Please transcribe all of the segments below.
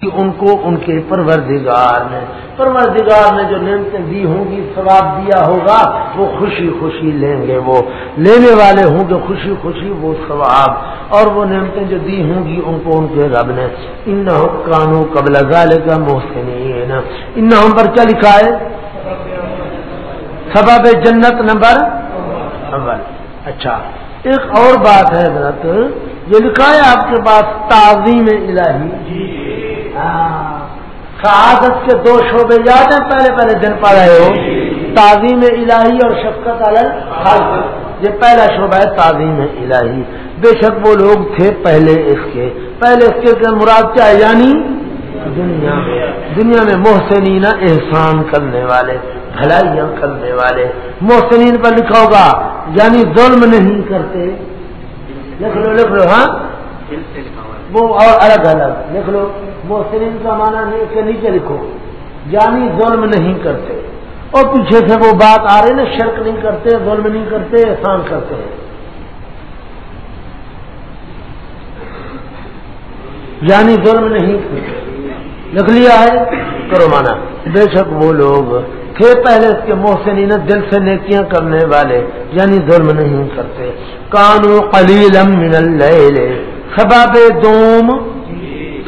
کہ ان کو ان کے پروردگار نے پروردگار نے جو نعمتیں دی ہوں گی، ثواب دیا ہوگا، وہ خوشی خوشی لیں گے وہ۔ لینے والے ہوں گے خوشی خوشی، وہ ثواب۔ اور وہ نعمتیں جو دی ہوں گی، ان کو ان کے رب نے۔ ان کانو قبل ازال کا محسن ان پر کیا لکھا ہے؟ سباب جنت نمبر اچھا ایک اور بات ہے حضرت، یہ لکھا ہے آپ کے پاس تعظیم الہی۔ جی۔ شہادت کے دو شعبے یاد ہیں، پہلے پہلے دن پا رہے ہو۔ تعظیم الہی اور شفقت خالق یہ پہلا شعبہ ہے، تعظیم الہی۔ بے شک وہ لوگ تھے پہلے اس کے۔ پہلے اس کے مراد کیا ہے؟ یعنی دنیا۔ میں دنیا میں محسنین احسان کرنے والے، بھلائیاں کرنے والے۔ محسنین پر لکھا ہوگا یعنی ظلم نہیں کرتے۔ لکھ لو لکھ لو ہاں؟ وہ اور الگ الگ، لکھ لو۔ محسرین کا معنی نہیں کے نیچے لکھو۔ یعنی ظلم نہیں کرتے۔ اور پیچھے سے وہ بات آ رہی نا، شرک نہیں کرتے، ظلم نہیں کرتے، احسان کرتے۔ ہیں یعنی ظلم نہیں۔ کرتے لکھ لیا ہے، کرو مانا بے شک وہ لوگ تھے پہلے اس کے محسنین، دل سے نیکیاں کرنے والے یعنی ظلم نہیں کرتے۔ کانو قلیل من اللیل سباب دوم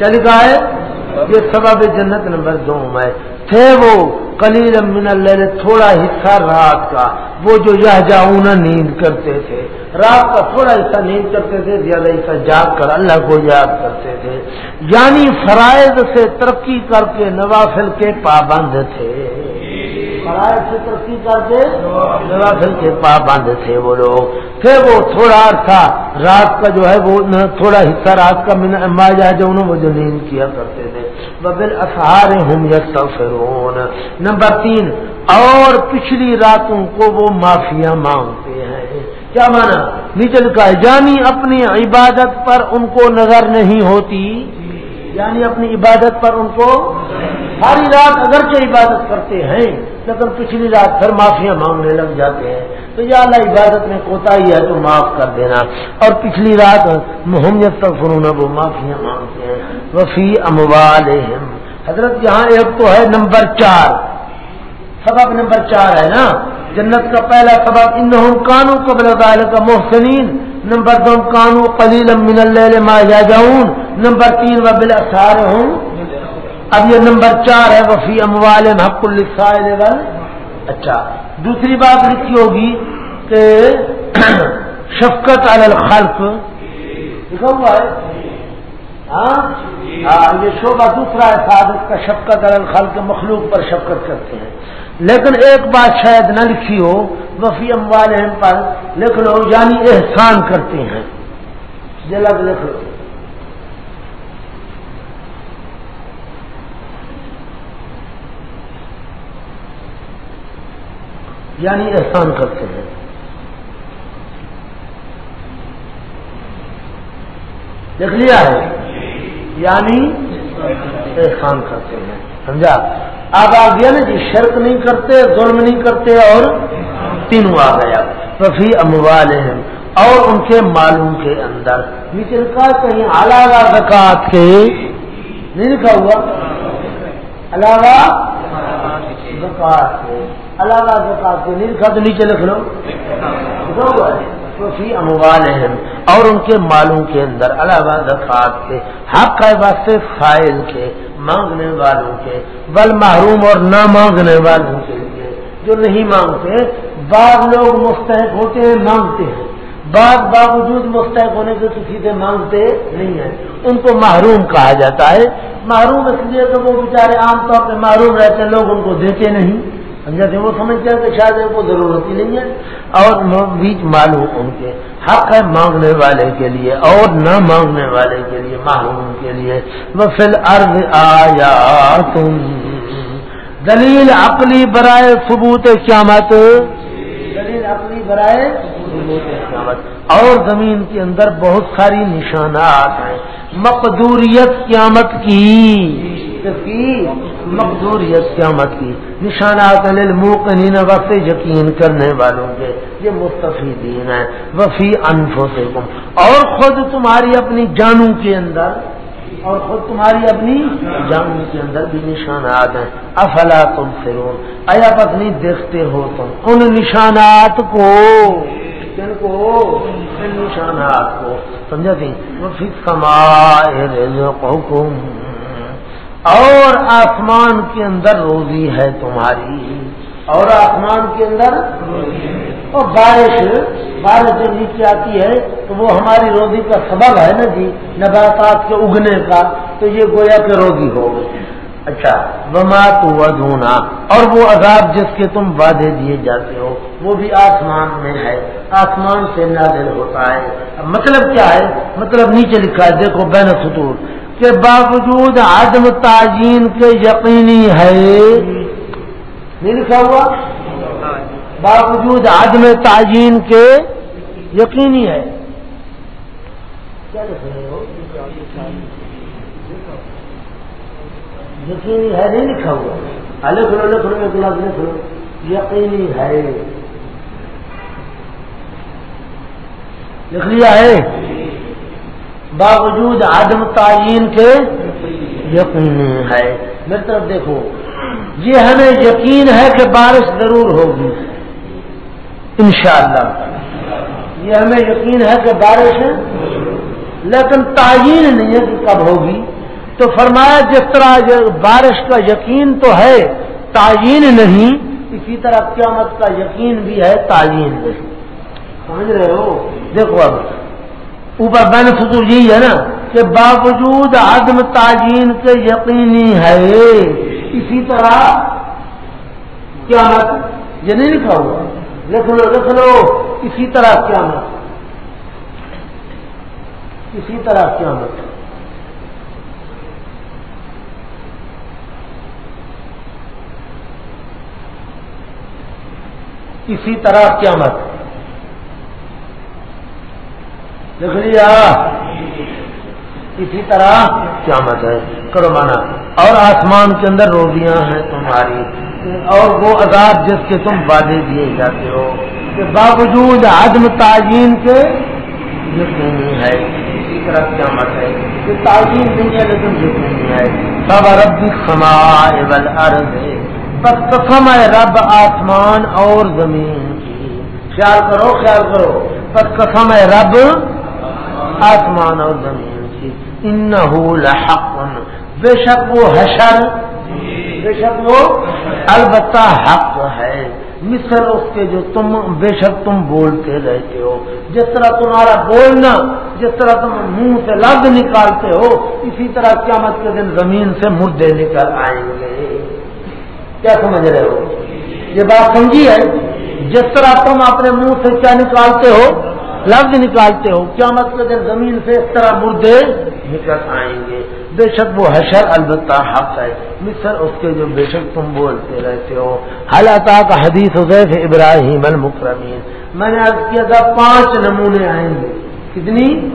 کیا لکھا ہے؟ یہ سبب جنت نمبر دو میں تھے وہ کلیل من اللہ تھوڑا حصہ رات کا، وہ جو یہ جاؤن نیند کرتے تھے۔ رات کا تھوڑا حصہ نیند کرتے تھے، زیادہ حصہ جاگ کر اللہ کو یاد کرتے تھے۔ یعنی فرائض سے ترقی کر کے نوافل کے پابند تھے۔ فرائض سے ترقی کر کے نوافل کے پابند تھے وہ لوگ۔ پھر وہ تھوڑا تھا، رات کا جو ہے وہ تھوڑا حصہ رات کا مایا جو انہوں وہ جو نیند کیا کرتے تھے۔ ببل اثار ہوں یا نمبر تین، اور پچھلی راتوں کو وہ معافیا مانگتے ہیں۔ کیا مانا؟ نیچل کا جانی اپنی عبادت پر ان کو نظر نہیں ہوتی۔ یعنی اپنی عبادت پر ان کو۔ ساری رات اگرچہ عبادت کرتے ہیں لیکن پچھلی رات پھر معافیاں مانگنے لگ جاتے ہیں۔ تو یا اللہ عبادت میں کوتا ہی ہے تو معاف کر دینا۔ اور پچھلی رات محمد تک وہ معافیاں مانگتے ہیں۔ وفی اموال حضرت یہاں ایک تو ہے نمبر چار۔ سبب نمبر چار ہے نا۔ جنت کا پہلا سبب ان کانو قبل کا محسنین۔ نمبر دو کانو قلیل من اللہ ما جاؤن نمبر تین و بل ہوں اب یہ نمبر چار ہے وفی اموال حق السائل اچھا دوسری بات لکھی ہوگی کہ شفقت الخلق. لکھا ہوا ہے؟ ہاں؟, ہاں؟, یہ شعبہ دوسرا ہے صادق کا شفقت الخلق مخلوق پر شفقت کرتے ہیں۔ لیکن ایک بات شاید نہ لکھی ہو وفی اموال پر لکھ لو یعنی احسان کرتے ہیں۔ جلد لکھ لو۔ یعنی احسان کرتے ہیں۔ دیکھ لیا ہے۔ یعنی احسان کرتے ہیں۔ سمجھا؟ اب آ گیا نا جی شرک نہیں کرتے، ظلم نہیں کرتے اور تینوں آ گیا۔ رفیع اموال اور ان کے معلوم کے اندر۔ نیچے کا کہیں علاوہ زکات کے۔ نہیں لکھا ہوا۔ علاوہ زکات کے علاوہ زکات کے نیل تو نیچے لکھ لو۔ اموال اور ان کے مالوں کے اندر علاوہ زکات کے حق ہے واسطے فائل کے مانگنے والوں کے بل محروم اور نہ مانگنے والوں کے لیے، جو نہیں مانگتے، بعض لوگ مستحق ہوتے ہیں، مانگتے ہیں۔ بعض باوجود مستحق ہونے کے کسی سے مانگتے نہیں ہیں۔ ان کو محروم کہا جاتا ہے۔ محروم اس لیے کہ وہ بیچارے عام طور پہ محروم رہتے ہیں، لوگ ان کو دیتے نہیں۔ سمجھا وہ سمجھتے ہیں کہ شاید کو ضرورت ہی نہیں ہے۔ اور بیچ معلوم ان کے۔ حق ہے مانگنے والے کے لیے اور نہ مانگنے والے کے لیے معلوم کے لیے۔ وہ فل عرض آیا تم دلیل عقلی برائے ثبوت قیامت۔ دلیل عقلی برائے اور زمین کے اندر بہت ساری نشانات ہیں۔ مقدوریت قیامت کی۔ مقدوریت قیامت کی۔ نشانات للموقنین وقت یقین کرنے والوں کے۔ یہ مستفیدین وفی انفسکم۔ اور خود تمہاری اپنی جانوں کے اندر اور خود تمہاری اپنی جان کے اندر بھی نشانات ہیں۔ افلا تم فرون ایا پتنی دیکھتے ہو تم، ان نشانات کو۔ جن کو؟ ان نشانات کو۔ سمجھا تھی حکم اور آسمان کے اندر روزی ہے تمہاری۔ اور آسمان کے اندر اور بارش بارش جب نیچے آتی ہے تو وہ ہماری روزی کا سبب ہے نا جی نباتات کے اگنے کا، تو یہ گویا کہ روزی ہو اچھا وما تو ودونا اور وہ عذاب جس کے تم وعدے دیے جاتے ہو، وہ بھی آسمان میں ہے۔ آسمان سے نازل ہوتا ہے۔ مطلب کیا ہے؟ مطلب نیچے لکھا ہے، دیکھو بین سطور کے باوجود عدم تعین کے یقینی ہے۔ نہیں لکھا ہوا؟ باوجود عدم تعین کے یقینی ہے۔ یقینی ہے نہیں لکھا ہوا۔ لکھ لو لکھ لو ایک لفظ لکھ لو۔ یقینی ہے۔ لکھ لیا ہے۔ باوجود عدم تعین کے یقینی ہے۔ میری طرف دیکھو۔ یہ ہمیں یقین ہے کہ بارش ضرور ہوگی۔ انشاءاللہ۔ یہ ہمیں یقین ہے کہ بارش ہے۔ لیکن تعین نہیں ہے کہ کب ہوگی۔ تو فرمایا جس طرح بارش کا یقین تو ہے تعین نہیں، اسی طرح قیامت کا یقین بھی ہے تعین نہیں۔ سمجھ رہے ہو؟ دیکھو اب۔ اوپر بین فضول یہی ہے نا کہ باوجود عدم تعین کے یقینی ہے۔ اسی طرح کیا مت یہ نہیں لکھا ہوا لکھ لو لکھ لو۔ اسی طرح کیا مت اسی طرح کیا مت اسی طرح کیا مت لکھ لیا۔ اسی طرح کیا مت ہے۔ کرو مانا، اور آسمان کے اندر روزیاں ہیں تمہاری۔ اور وہ عذاب جس کے تم وعدے دیے جاتے ہو۔ کہ باوجود عدم تعین کے یقینی ہے، اسی طرح کیا مت ہے۔ کہ تعین نہیں ہے، لیکن یقینی ہے۔ سب رب سما عرض ہے بس قسم ہے رب آسمان اور زمین کی۔ خیال کرو خیال کرو۔ بس قسم ہے رب آسمان اور زمین۔ کی ان لحق. بے شک وہ حشر بے شک وہ البتہ حق ہے۔ مثل اس کے جو تم بے شک تم بولتے رہتے ہو۔ جس طرح تمہارا بولنا، جس طرح تم منہ سے لفظ نکالتے ہو، اسی طرح قیامت کے دن زمین سے مردے نکل آئیں گے۔ کیا سمجھ رہے ہو؟ یہ بات سمجھی ہے؟ جس طرح تم اپنے منہ سے کیا نکالتے ہو لفظ نکالتے ہو، قیامت کے دن زمین سے اس طرح مردے نکل آئیں گے۔ بے شک وہ حشر البتہ حق ہے۔ مصر اس کے جو بے شک تم بولتے رہتے ہو۔ حالات کا حدیث حضیف ابراہیم المکرمین؟ میں نے عرض کیا تھا، پانچ نمونے آئیں گے۔ کتنی؟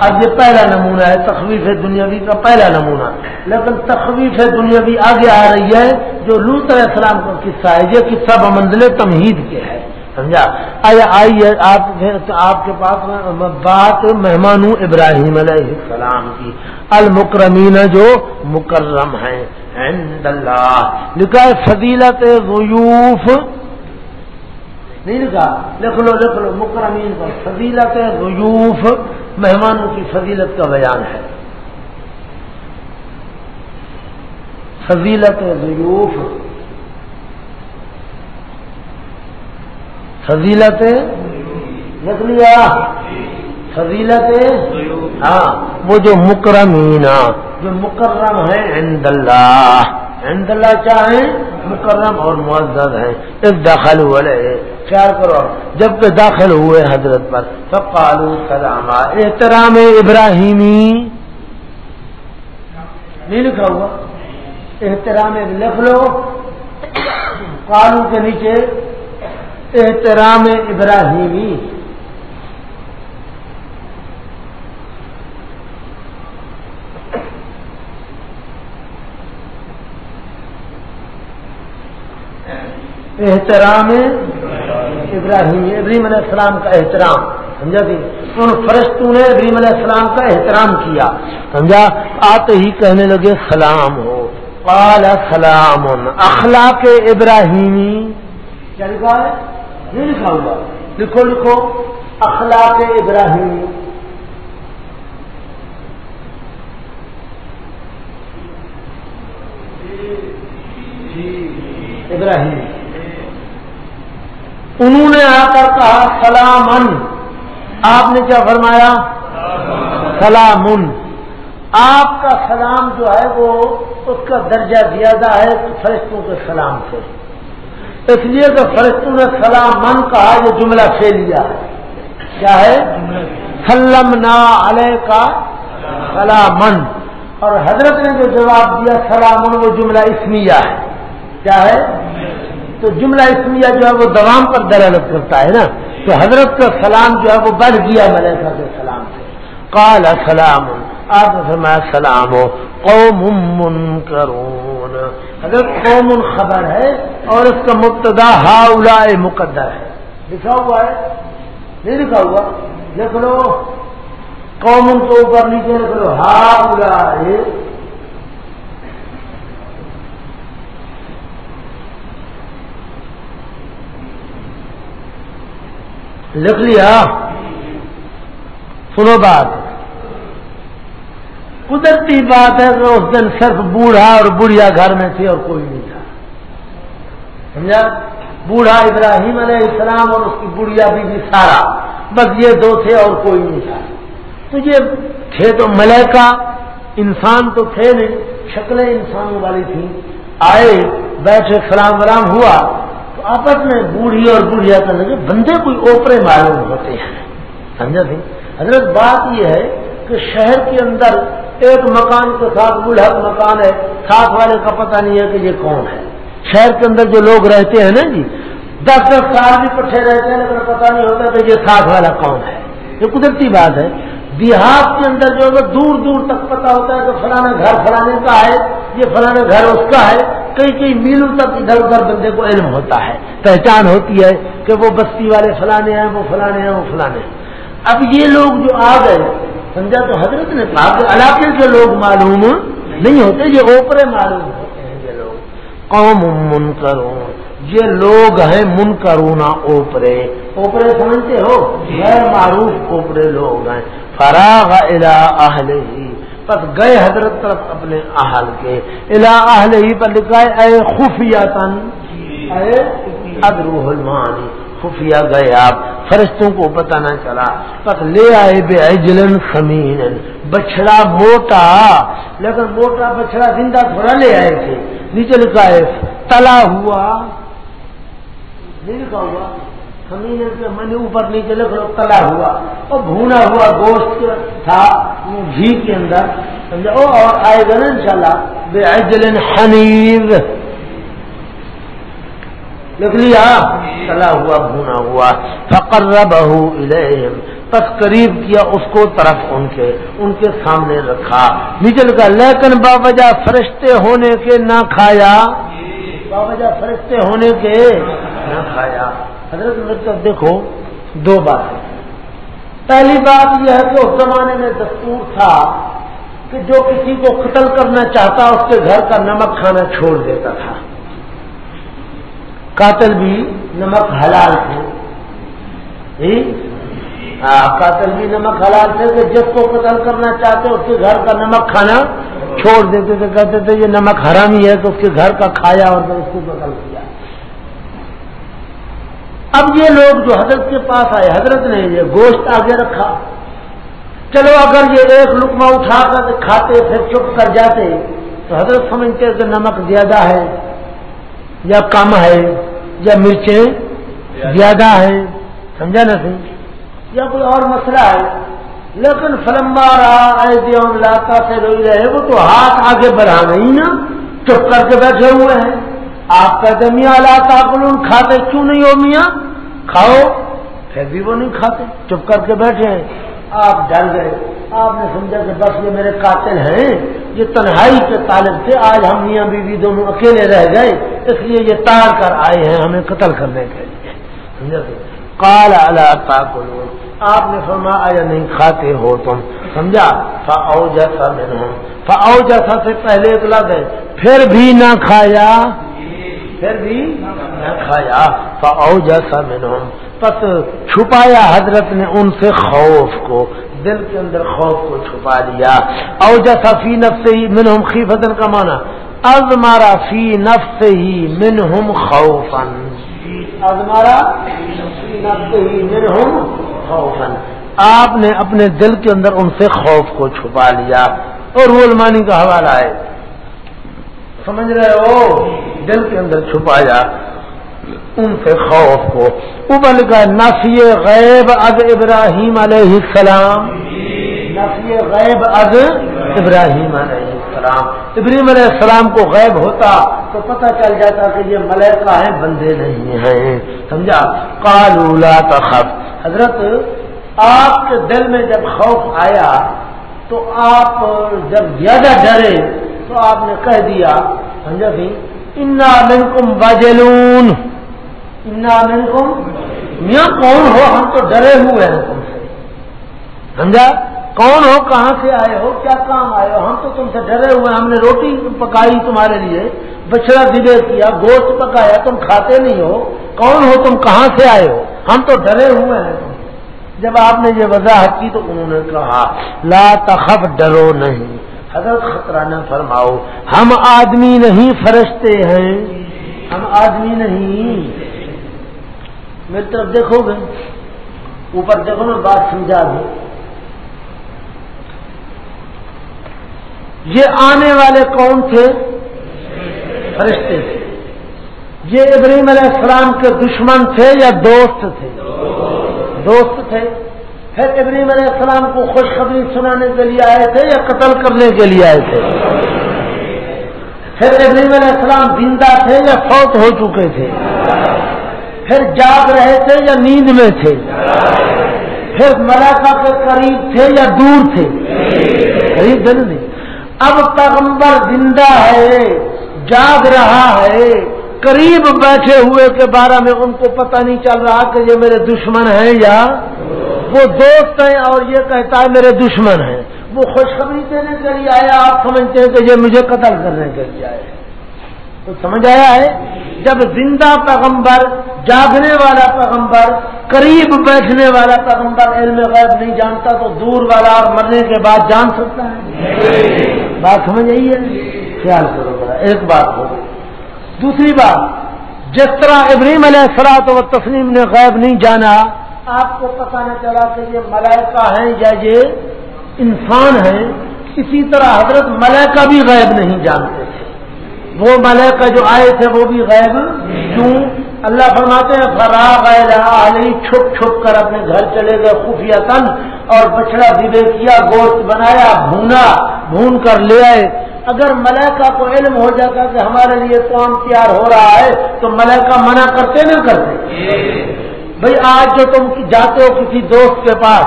اب یہ پہلا نمونہ ہے، تخویف دنیاوی کا پہلا نمونہ۔ لیکن تخویف دنیاوی آگے آ رہی ہے، جو لوت علیہ السلام کا قصہ ہے۔ یہ قصہ بمنزل تمہید کے ہے۔ سمجھا؟ آئیے، آپ آپ کے پاس بات مہمان ابراہیم علیہ السلام کی۔ المکرمین جو مکرم ہیں، عند اللہ۔ لکھا ہے، فضیلت ضیوف۔ نہیں لکھا؟ لکھ لو لکھ لو، مکرمین پر۔ فضیلت ضیوف، مہمانوں کی فضیلت کا بیان ہے۔ فضیلت ضیوف۔ فضیلت لکھ لیا فضیلت ہاں وہ جو مکرمین، جو مکرم ہے عند اللہ عند اللہ چاہیں مکرم اور معزز ہیں۔ ایک داخل ہوئے خیال کرو۔ جبکہ داخل ہوئے حضرت پر سب قالو سلام احترام ابراہیمی۔ نہیں لکھا ہوا۔ احترام لکھ لو۔ قالو کے نیچے احترام ابراہیمی۔ احترام ابراہیم ابراہیم علیہ السلام کا احترام، سمجھا کہ ان فرشتوں نے ابریم علیہ السلام کا احترام کیا۔ سمجھا؟ آتے ہی کہنے لگے، سلام ہو۔ قال سلام، اخلاق ابراہیمی۔ یعنی کیا لکھا ہے؟ نہیں لکھا ہوا لکھو لکھو، اخلاق ابراہیمی ابراہیم۔ انہوں نے آ کر کہا، سلامن۔ آپ نے کیا فرمایا؟ سلامن۔ آپ کا سلام جو ہے وہ اس کا درجہ زیادہ ہے فرشتوں کے سلام سے اس لیے کہ فرشتوں نے سلام من کہا یہ جملہ سے لیا ہے کیا ہے؟ سلم نا علیہ کا سلامن۔ اور حضرت نے جو جواب دیا، سلامن، وہ جملہ اسمیہ ہے۔ کیا ہے؟ تو جملہ اسمیہ جو ہے، وہ دوام پر دلالت کرتا ہے نا۔ تو حضرت کا سلام جو ہے، وہ بڑھ گیا ملیکا کے سلام سے۔ کال سلام آپ فرمایا، سلام ہو، قوم منکرون۔ حضرت قوم خبر ہے اور اس کا مبتدا ہا مقدر ہے۔ لکھا ہوا ہے؟ نہیں لکھا ہوا۔ لکھ لو۔ قوم کے اوپر نیچے لکھ لو۔ ہا لکھ لیا۔ سنو بات۔ قدرتی بات ہے کہ اس دن صرف بوڑھا اور بڑھیا گھر میں تھی اور کوئی نہیں تھا۔ سمجھا؟ بوڑھا ابراہیم علیہ السلام اور اس کی بڑھیا بھی بھی سارا۔ بس یہ دو تھے اور کوئی نہیں تھا۔ تو یہ تھے تو ملیکا انسان تو تھے نہیں، شکلیں انسانوں والی تھیں۔ آئے، بیٹھے، سلام ولام ہوا۔ تو آپس میں بوڑھی اور بوڑھیا کا لگے، بندے کوئی اوپرے معلوم ہوتے ہیں۔ سمجھا تھی حضرت بات یہ ہے کہ شہر کے اندر ایک مکان کے ساتھ بلحق مکان ہے، ساتھ والے کا پتہ نہیں ہے کہ یہ کون ہے۔ شہر کے اندر جو لوگ رہتے ہیں نا جی دس دس سال بھی پٹھے رہتے ہیں، لیکن پتہ نہیں ہوتا کہ یہ ساتھ والا کون ہے۔ یہ قدرتی بات ہے۔ دیہات کے اندر جو ہے دور دور تک پتا ہوتا ہے کہ فلانا گھر فلانے کا ہے، یہ فلانا گھر اس کا ہے۔ کئی کئی میلوں تک ادھر ادھر بندے کو علم ہوتا ہے۔ پہچان ہوتی ہے کہ وہ بستی والے فلانے ہیں، وہ فلانے ہیں، وہ فلانے ہیں۔ اب یہ لوگ جو آ گئے سمجھا تو حضرت نے کہا۔ کہ علاقے کے لوگ معلوم نہیں ہوتے یہ اوپرے معلوم ہوتے ہیں یہ لوگ۔ قوم من کروں یہ لوگ ہیں من کرونا اوپرے۔ اوپرے سمجھتے ہو؟ غیر معروف اوپرے لوگ ہیں۔ فراغ الا اہل ہی بس گئے حضرت طرف اپنے اہل کے۔ الا اہل ہی پر لکھا ہے اے خفیہ تن اے ادروح المانی۔ خفیہ گئے آپ فرشتوں کو پتہ نہ چلا۔ بس لے آئے بے اجلن سمین بچڑا موٹا۔ لیکن موٹا بچڑا زندہ تھوڑا لے آئے تھے۔ نیچے لکھا ہے، تلا ہوا۔ نہیں لکھا ہوا۔ زمین کے من اوپر نیچے لکھ لو، تلا ہوا۔ اور بھونا ہوا گوشت تھا گھی کے اندر۔ سمجھا؟ اور آئے گا نا ان شاء اللہ بے اجلن حنیز لکھ لیا۔ تلا ہوا، بھونا ہوا۔ فقر بہو پس قریب کیا اس کو طرف ان کے ان کے سامنے رکھا۔ نیچے لکھا لیکن باوجہ فرشتے ہونے کے نہ کھایا۔ باوجہ فرشتے ہونے کے نہ کھایا۔ حضرت مرکز دیکھو، دو باتیں پہلی بات یہ ہے کہ اس زمانے میں دستور تھا کہ جو کسی کو قتل کرنا چاہتا، اس کے گھر کا نمک کھانا چھوڑ دیتا تھا۔ قاتل بھی نمک حلال تھے۔ جی؟ ہاں، قاتل بھی نمک حلال تھے کہ جس کو قتل کرنا چاہتے اس کے گھر کا نمک کھانا چھوڑ دیتے تھے۔ کہتے تھے، یہ نمک حرامی ہے تو اس کے گھر کا کھایا اور پھر اس کو قتل کیا۔ اب یہ لوگ جو حضرت کے پاس آئے، حضرت نے یہ گوشت آگے رکھا۔ چلو، اگر یہ ایک لکما اٹھا کر کھاتے پھر چپ کر جاتے، تو حضرت سمجھتے کہ نمک زیادہ ہے۔ یا کم ہے، یا مرچیں زیادہ ہے سمجھا نا سی یا کوئی اور مسئلہ ہے، لیکن فلمبا رہا لاتا سے روئی رہے وہ تو ہاتھ آگے بڑھا نہیں نا، چپ کر کے بیٹھے ہوئے ہیں۔ آپ کہتے میاں اللہ تعاقل کھاتے کیوں نہیں ہو میاں؟ کھاؤ، پھر بھی وہ نہیں کھاتے، چپ کر کے بیٹھے ہیں۔ آپ ڈر گئے۔ آپ نے سمجھا کہ بس یہ میرے قاتل ہیں، یہ تنہائی کے طالب تھے، آج ہم میاں بیوی دونوں اکیلے رہ گئے، اس لیے یہ تار کر آئے ہیں ہمیں قتل کرنے کے لیے۔ سمجھا کال اللہ تعاقل آپ نے فرمایا یا نہیں کھاتے ہو تم؟ سمجھا؟ فاؤ جیسا میں فاؤ جیسا سے پہلے ایک لگ ہے، پھر بھی نہ کھایا۔ پھر بھی نہ کھایا۔ فاؤ جیسا میں پس چھپایا حضرت نے ان سے خوف کو۔ دل کے اندر خوف کو چھپا لیا۔ او جیسا فی نف سے ہی منہم خیفتن کا مانا از مارا فی نف سے ہی منہم خوفن از مارا فی نف سے ہی منہم خوفن آپ نے اپنے دل کے اندر ان سے خوف کو چھپا لیا۔ اور رولمانی کا حوالہ ہے۔ سمجھ رہے ہو؟ دل کے اندر چھپایا۔ ان سے خوف کو۔ ابل کا نفی غیب از ابراہیم علیہ السلام۔ نفی غیب از ابراہیم علیہ السلام۔ ابراہیم علیہ السلام کو غیب ہوتا تو پتہ چل جاتا کہ یہ ملیکا ہیں، بندے نہیں ہیں۔ سمجھا؟ کالولا تخف۔ حضرت، آپ کے دل میں جب خوف آیا تو آپ جب زیادہ ڈرے تو آپ نے کہہ دیا، سمجھا سی انا منکم بجلون میاں کون ہو؟ ہم تو ڈرے ہوئے ہیں تم سے۔ سمجھا؟ کون ہو؟ کہاں سے آئے ہو؟ کیا کام آئے ہو؟ ہم تو تم سے ڈرے ہوئے ہم نے روٹی پکائی تمہارے لیے بچڑا دبے کیا، گوشت پکایا، تم کھاتے نہیں ہو۔ کون ہو؟ تم کہاں سے آئے ہو؟ ہم تو ڈرے ہوئے ہیں۔ تم جب آپ نے یہ وضاحت کی تو انہوں نے کہا، لا تخف، ڈرو نہیں۔ حضرت خطرہ نہ فرماؤ، ہم آدمی نہیں، فرشتے ہیں۔ ہم آدمی نہیں۔ میری طرف دیکھو گے۔ اوپر دیکھو میں بات سمجھا دوں یہ آنے والے کون تھے، فرشتے تھے۔ یہ ابراہیم علیہ السلام کے دشمن تھے یا دوست تھے؟ دوست تھے۔ پھر ابراہیم علیہ السلام کو خوشخبری سنانے کے لیے آئے تھے یا قتل کرنے کے لیے آئے تھے؟ پھر ابراہیم علیہ السلام زندہ تھے یا فوت ہو چکے تھے؟ پھر جاگ رہے تھے یا نیند میں تھے؟ پھر ملاقہ کے قریب تھے یا دور تھے؟ قریب دن نہیں؟ اب پیغمبر زندہ ہے، جاگ رہا ہے، قریب بیٹھے ہوئے کے بارے میں ان کو پتہ نہیں چل رہا کہ یہ میرے دشمن ہیں یا وہ دوست ہیں اور یہ کہتا ہے میرے دشمن ہیں۔ وہ خوشخبری دینے کے لیے آیا، آپ سمجھتے ہیں کہ یہ مجھے قتل کرنے کے لیے آئے۔ تو سمجھ آیا ہے؟ جب زندہ پیغمبر جاگنے والا پیغمبر، قریب بیٹھنے والا پیغمبر علم غیب نہیں جانتا تو دور والا اور مرنے کے بعد جان سکتا ہے۔ بات سمجھ آئی ہے؟ خیال کرو بڑا ایک بات ہو دوسری بات، جس طرح ابراہیم علیہ السلاط و تسلیم نے غیب نہیں جانا، آپ کو پتا نہ چلا کہ یہ ملائکہ ہیں یا یہ انسان ہیں۔ اسی طرح حضرت ملائکہ بھی غیب نہیں جانتے۔ تھے وہ ملک جو آئے تھے وہ بھی غیب کیوں؟ اللہ فرماتے ہیں، فراغ علی چھپ چھپ کر اپنے گھر چلے گئے خفیہ تن اور بچڑا دیبے کیا، گوشت بنایا، بھونا، بھون کر لے آئے. اگر ملیکا کو علم ہو جاتا کہ ہمارے لیے کام تیار ہو رہا ہے، تو ملیکا منع کرتے نہ کرتے۔ بھائی آج جو تم جاتے ہو کسی دوست کے پاس،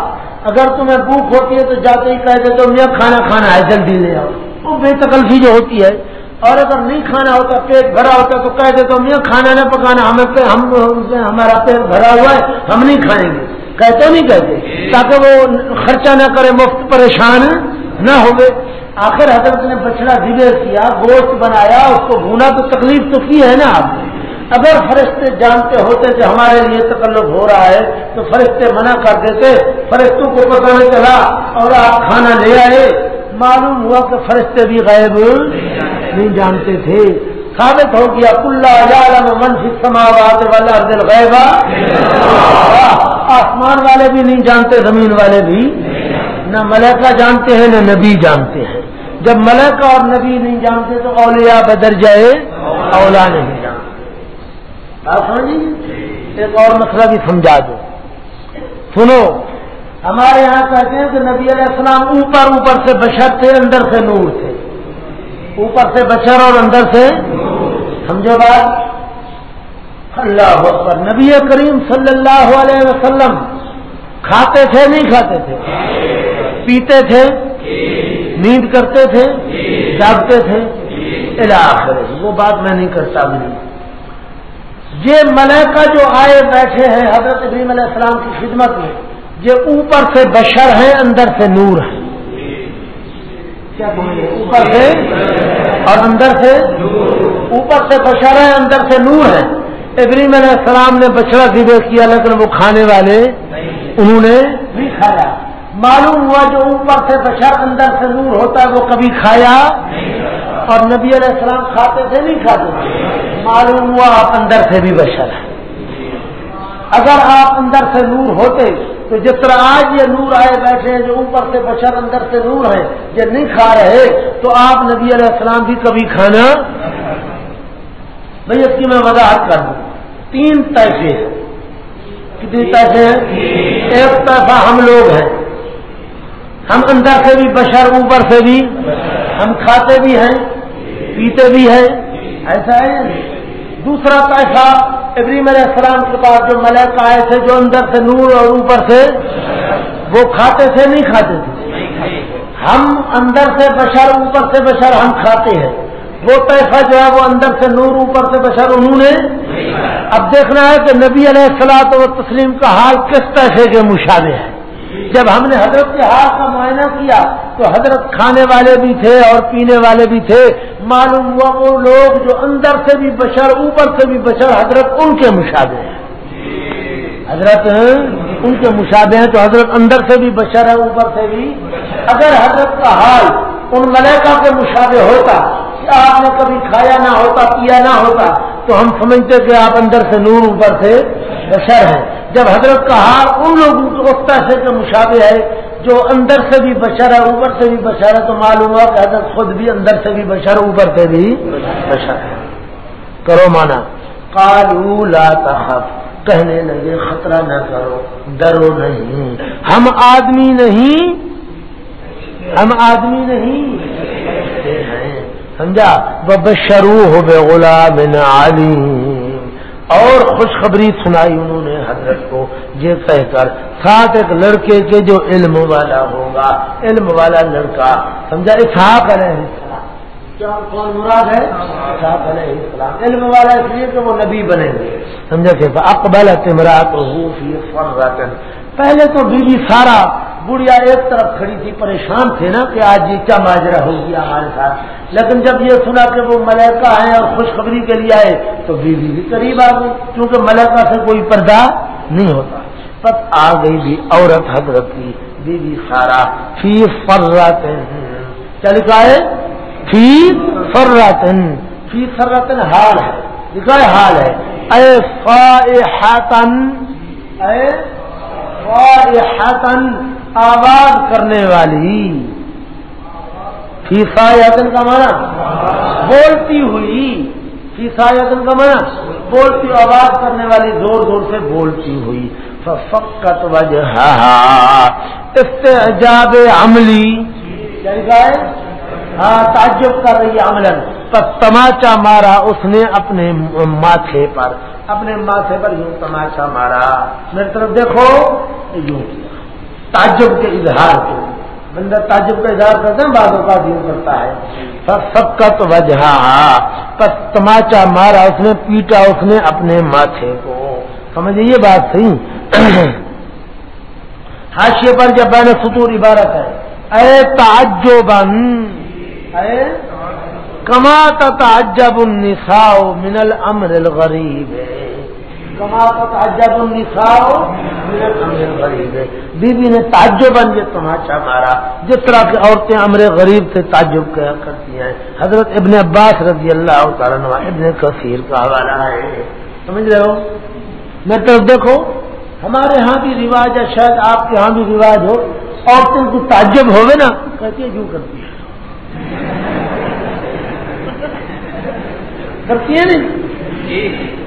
اگر تمہیں بھوک ہوتی ہے تو جاتے ہی کہہ دیتے تو کھانا کھانا ہے، جلدی لے آؤ. وہ بے تکلفی جو ہوتی ہے اور اگر نہیں کھانا ہوتا، پیٹ بھرا ہوتا، تو کہہ دیتا ہوں کھانا نہ پکانا، ہمیں ہم ہمارا پیٹ بھرا ہوا ہے، ہم نہیں کھائیں گے۔ کہتے نہیں کہتے۔ تاکہ وہ خرچہ نہ کرے مفت پریشان نہ ہوگے آخر حضرت نے بچڑا ذبے کیا، گوشت بنایا، اس کو بھونا تو تکلیف تو کی ہے نا آپ؟ نے اگر فرشتے جانتے ہوتے کہ ہمارے لیے تکلف ہو رہا ہے، تو فرشتے منع کر دیتے۔ فرشتوں کو پتہ نہیں چلا، اور آپ کھانا لے آئے۔ معلوم ہوا کہ فرشتے بھی غائب نہیں جانتے تھے۔ ثابت ہو گیا کلّا منفی سماوات والا دل غیبا آسمان والے بھی نہیں جانتے، زمین والے بھی۔ نہ ملکہ جانتے ہیں، نہ نبی جانتے ہیں۔ جب ملکہ اور نبی نہیں جانتے تو اولیاء بدر جائے اولا نہیں جانتے۔ بات سمجھیں؟ ایک اور مسئلہ بھی سمجھا دو۔ سنو، ہمارے یہاں کہتے ہیں کہ نبی علیہ السلام اوپر اوپر سے بشر تھے، اندر سے نور تھے۔ اوپر سے بشر اور اندر سے، سمجھو بات؟ اللہ اکبر، نبی کریم صلی اللہ علیہ وسلم کھاتے تھے، نہیں کھاتے تھے؟ پیتے تھے، نیند کرتے تھے، جاگتے تھے آخر وہ بات میں نہیں کرتا بھی یہ ملیکہ جو آئے بیٹھے ہیں، حضرت ابریم علیہ السلام کی خدمت میں، یہ اوپر سے بشر ہیں، اندر سے نور ہے کیا اوپر سے اور اندر سے اوپر سے بشر ہے، اندر سے نور ہے۔ ابریم علیہ السلام نے بچڑا ذبح کیا لیکن وہ کھانے والے انہوں نے بھی کھایا۔ معلوم ہوا جو اوپر سے بشر اندر سے نور ہوتا ہے، وہ کبھی کھایا اور نبی علیہ السلام کھاتے تھے، نہیں کھاتے تھے۔ معلوم ہوا آپ اندر سے بھی بشر ہیں اگر آپ اندر سے نور ہوتے، تو جس طرح آج یہ نور آئے بیٹھے ہیں، جو اوپر سے بشر اندر سے نور ہے، یہ نہیں کھا رہے، تو آپ نبی علیہ السلام بھی کبھی کھانا؟ بھائی، اس کی میں وضاحت کر دوں۔ تین پیسے ہیں۔ کتنی پیسے ہیں؟ ایک پیسہ ہم لوگ ہیں۔ ہم اندر سے بھی بشر، اوپر سے بھی۔ ہم کھاتے بھی ہیں، پیتے بھی ہیں۔ ایسا ہے؟ دوسرا پیسہ ابریم علیہ السلام کے پاس جو ملک آئے تھے، جو اندر سے نور اور اوپر سے، وہ کھاتے تھے، نہیں کھاتے تھے؟ ہم اندر سے بشر، اوپر سے بشر ہم کھاتے ہیں۔ وہ پیسہ جو ہے، وہ اندر سے نور، اوپر سے بشر انہوں نے اب دیکھنا ہے کہ نبی علیہ السلاط و تسلیم کا حال کس پیسے کے مشابے ہے۔ جب ہم نے حضرت کے حال کا معائنہ کیا تو حضرت کھانے والے بھی تھے اور پینے والے بھی تھے۔ معلوم ہوا وہ لوگ جو اندر سے بھی بشر، اوپر سے بھی بشر، حضرت ان کے مشابے ہیں۔ حضرت، ان کے مشابے ہیں تو حضرت اندر سے بھی بشر ہے اوپر سے بھی۔ اگر حضرت کا حال ان ملیکا کے مشابے ہوتا، کہ آپ نے کبھی کھایا نہ ہوتا، پیا نہ ہوتا، تو ہم سمجھتے کہ آپ اندر سے نور، اوپر سے بشر ہیں۔ جب حضرت کا ان لوگوں کے اس پیسے کے مشابے ہے، جو اندر سے بھی بشر ہے، اوپر سے بھی بشر ہے، تو معلوم ہوا کہ حضرت خود بھی اندر سے بھی بشر اوپر سے بھی بشر ہے۔ کرو مانا۔ کالو لا تخف۔ کہنے لگے، خطرہ نہ کرو، ڈرو نہیں۔ ہم آدمی نہیں۔ ہم آدمی نہیں۔ سمجھا؟ بشرو ہو بے غلام عالم اور خوشخبری سنائی انہوں نے۔ حضرت کو یہ کہہ کر، ساتھ ایک لڑکے کے جو علم والا ہوگا، علم والا لڑکا، سمجھا؟ اسحاق علیہ السلام۔ کیا کون مراد ہے؟ اسحاق علیہ السلام۔ علم والا اس لیے کہ وہ نبی بنیں گے۔ سمجھا؟ کہ اکبل تمرات پہلے تو بیوی سارا بڑھیا ایک طرف کھڑی تھی، پریشان تھے نا کہ آج یہ کیا ماجرا ہو گیا ہمارے ساتھ لیکن جب یہ سنا کہ وہ ملیکا ہیں اور خوشخبری کے لیے آئے، تو بیوی بھی قریب آ گئی، کیونکہ ملیکا سے کوئی پردہ نہیں ہوتا۔ بس آ گئی بھی عورت حضرت کی، بیوی سارا۔ فی فراتن۔ کیا لکھا ہے فی فراتن۔ فی فراتن حال ہے۔ لکھا ہے حال ہے۔ اے فا اے فا آواز کرنے والی۔ فیسا یتن کا مانا بولتی ہوئی۔ فیسا یتن کا مانا بولتی آواز کرنے والی، زور زور سے بولتی ہوئی۔ فقت وجہ استعجاب عملی۔ یعنی ہاں تعجب کر رہی ہے عمل تماچا مارا، اس نے اپنے ماتھے پر۔ اپنے ماتھے پر یوں تماچا مارا۔ میری طرف دیکھو یوں کیا۔ تعجب کے اظہار کو۔ بندہ تعجب کا اظہار کرتے ہیں بعض اوقات یوں کرتا ہے۔ سب کا تو وجہ تماچا مارا اس نے، پیٹا اس نے اپنے ماتھے کو۔ سمجھے، یہ بات صحیح۔ حاشیے پر جب بین سطور عبارت ہے، اے تعجبن اے کما تعجب النساء من الامر الغریب. ہے بی بی نے تعجب بن کے تماچا مارا. جس طرح کی عورتیں امر غریب سے تعجب کیا کرتی ہیں. حضرت ابن عباس رضی اللہ تعالیٰ ابن کثیر کا حوالہ ہے. سمجھ رہے ہو؟ میں تو دیکھو، ہمارے ہاں بھی رواج ہے، شاید آپ کے ہاں بھی رواج ہو. عورتیں کو تعجب ہوگے نا کہتی ہے کیوں کرتی ہے کرتی ہے نہیں؟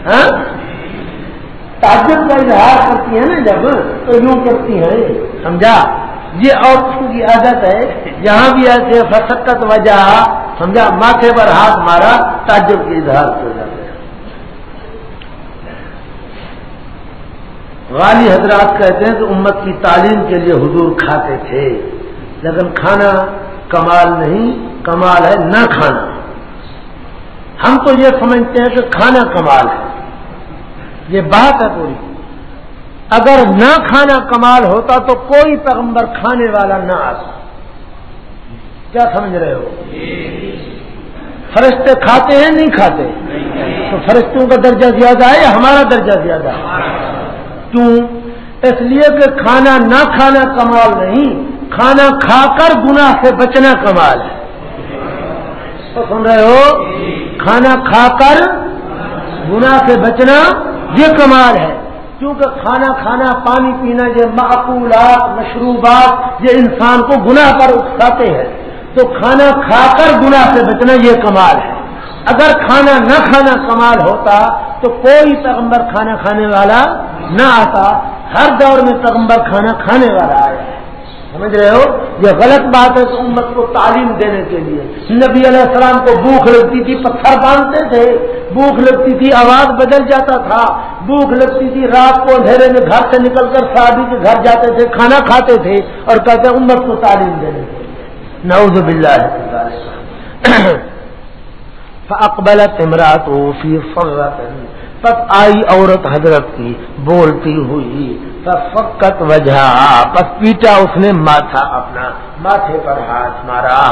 ہاں؟ تعجب کا اظہار کرتی ہیں نا جب تو یوں کرتی ہیں۔ سمجھا؟ یہ عورتوں کی عادت ہے جہاں بھی ایسے فسکت وجہ سمجھا؟ ماتھے پر ہاتھ مارا تعجب کے اظہار کر جاتے ہیں والی حضرات کہتے ہیں کہ امت کی تعلیم کے لیے حضور کھاتے تھے لیکن کھانا کمال نہیں کمال ہے نہ کھانا۔ ہم تو یہ سمجھتے ہیں کہ کھانا کمال ہے۔ یہ بات ہے پوری۔ اگر نہ کھانا کمال ہوتا تو کوئی پیغمبر کھانے والا نہ آتا۔ کیا سمجھ رہے ہو؟ فرشتے کھاتے ہیں نہیں کھاتے؟ تو فرشتوں کا درجہ زیادہ ہے یا ہمارا درجہ زیادہ ہے؟ کیوں؟ اس لیے کہ کھانا نہ کھانا کمال نہیں، کھانا کھا کر گناہ سے بچنا کمال ہے۔ تو سن رہے ہو؟ کھانا کھا کر گناہ سے بچنا یہ کمال ہے۔ کیونکہ کھانا کھانا، پانی پینا یہ معقولات، مشروبات یہ انسان کو گناہ پر اکساتے ہیں۔ تو کھانا کھا کر گناہ سے بچنا یہ کمال ہے۔ اگر کھانا نہ کھانا کمال ہوتا تو کوئی پیغمبر کھانا کھانے والا نہ آتا۔ ہر دور میں پیغمبر کھانا کھانے والا آیا سمجھ رہے ہو؟ یہ غلط بات ہے کہ امت کو تعلیم دینے کے لیے۔ نبی علیہ السلام کو بھوک لگتی تھی، پتھر باندھتے تھے۔ بھوک لگتی تھی، آواز بدل جاتا تھا۔ بھوک لگتی تھی، رات کو اندھیرے میں گھر سے نکل کر شادی کے گھر جاتے تھے، کھانا کھاتے تھے اور کہتے امت کو تعلیم دینے کے لیے۔ نعوذ باللہ فاقبلت امرات فی فرت پس آئی عورت حضرت کی بولتی ہوئی فقت وجہ پس پیٹا اس نے ماتھا اپنا ماتھے پر ہاتھ مارا۔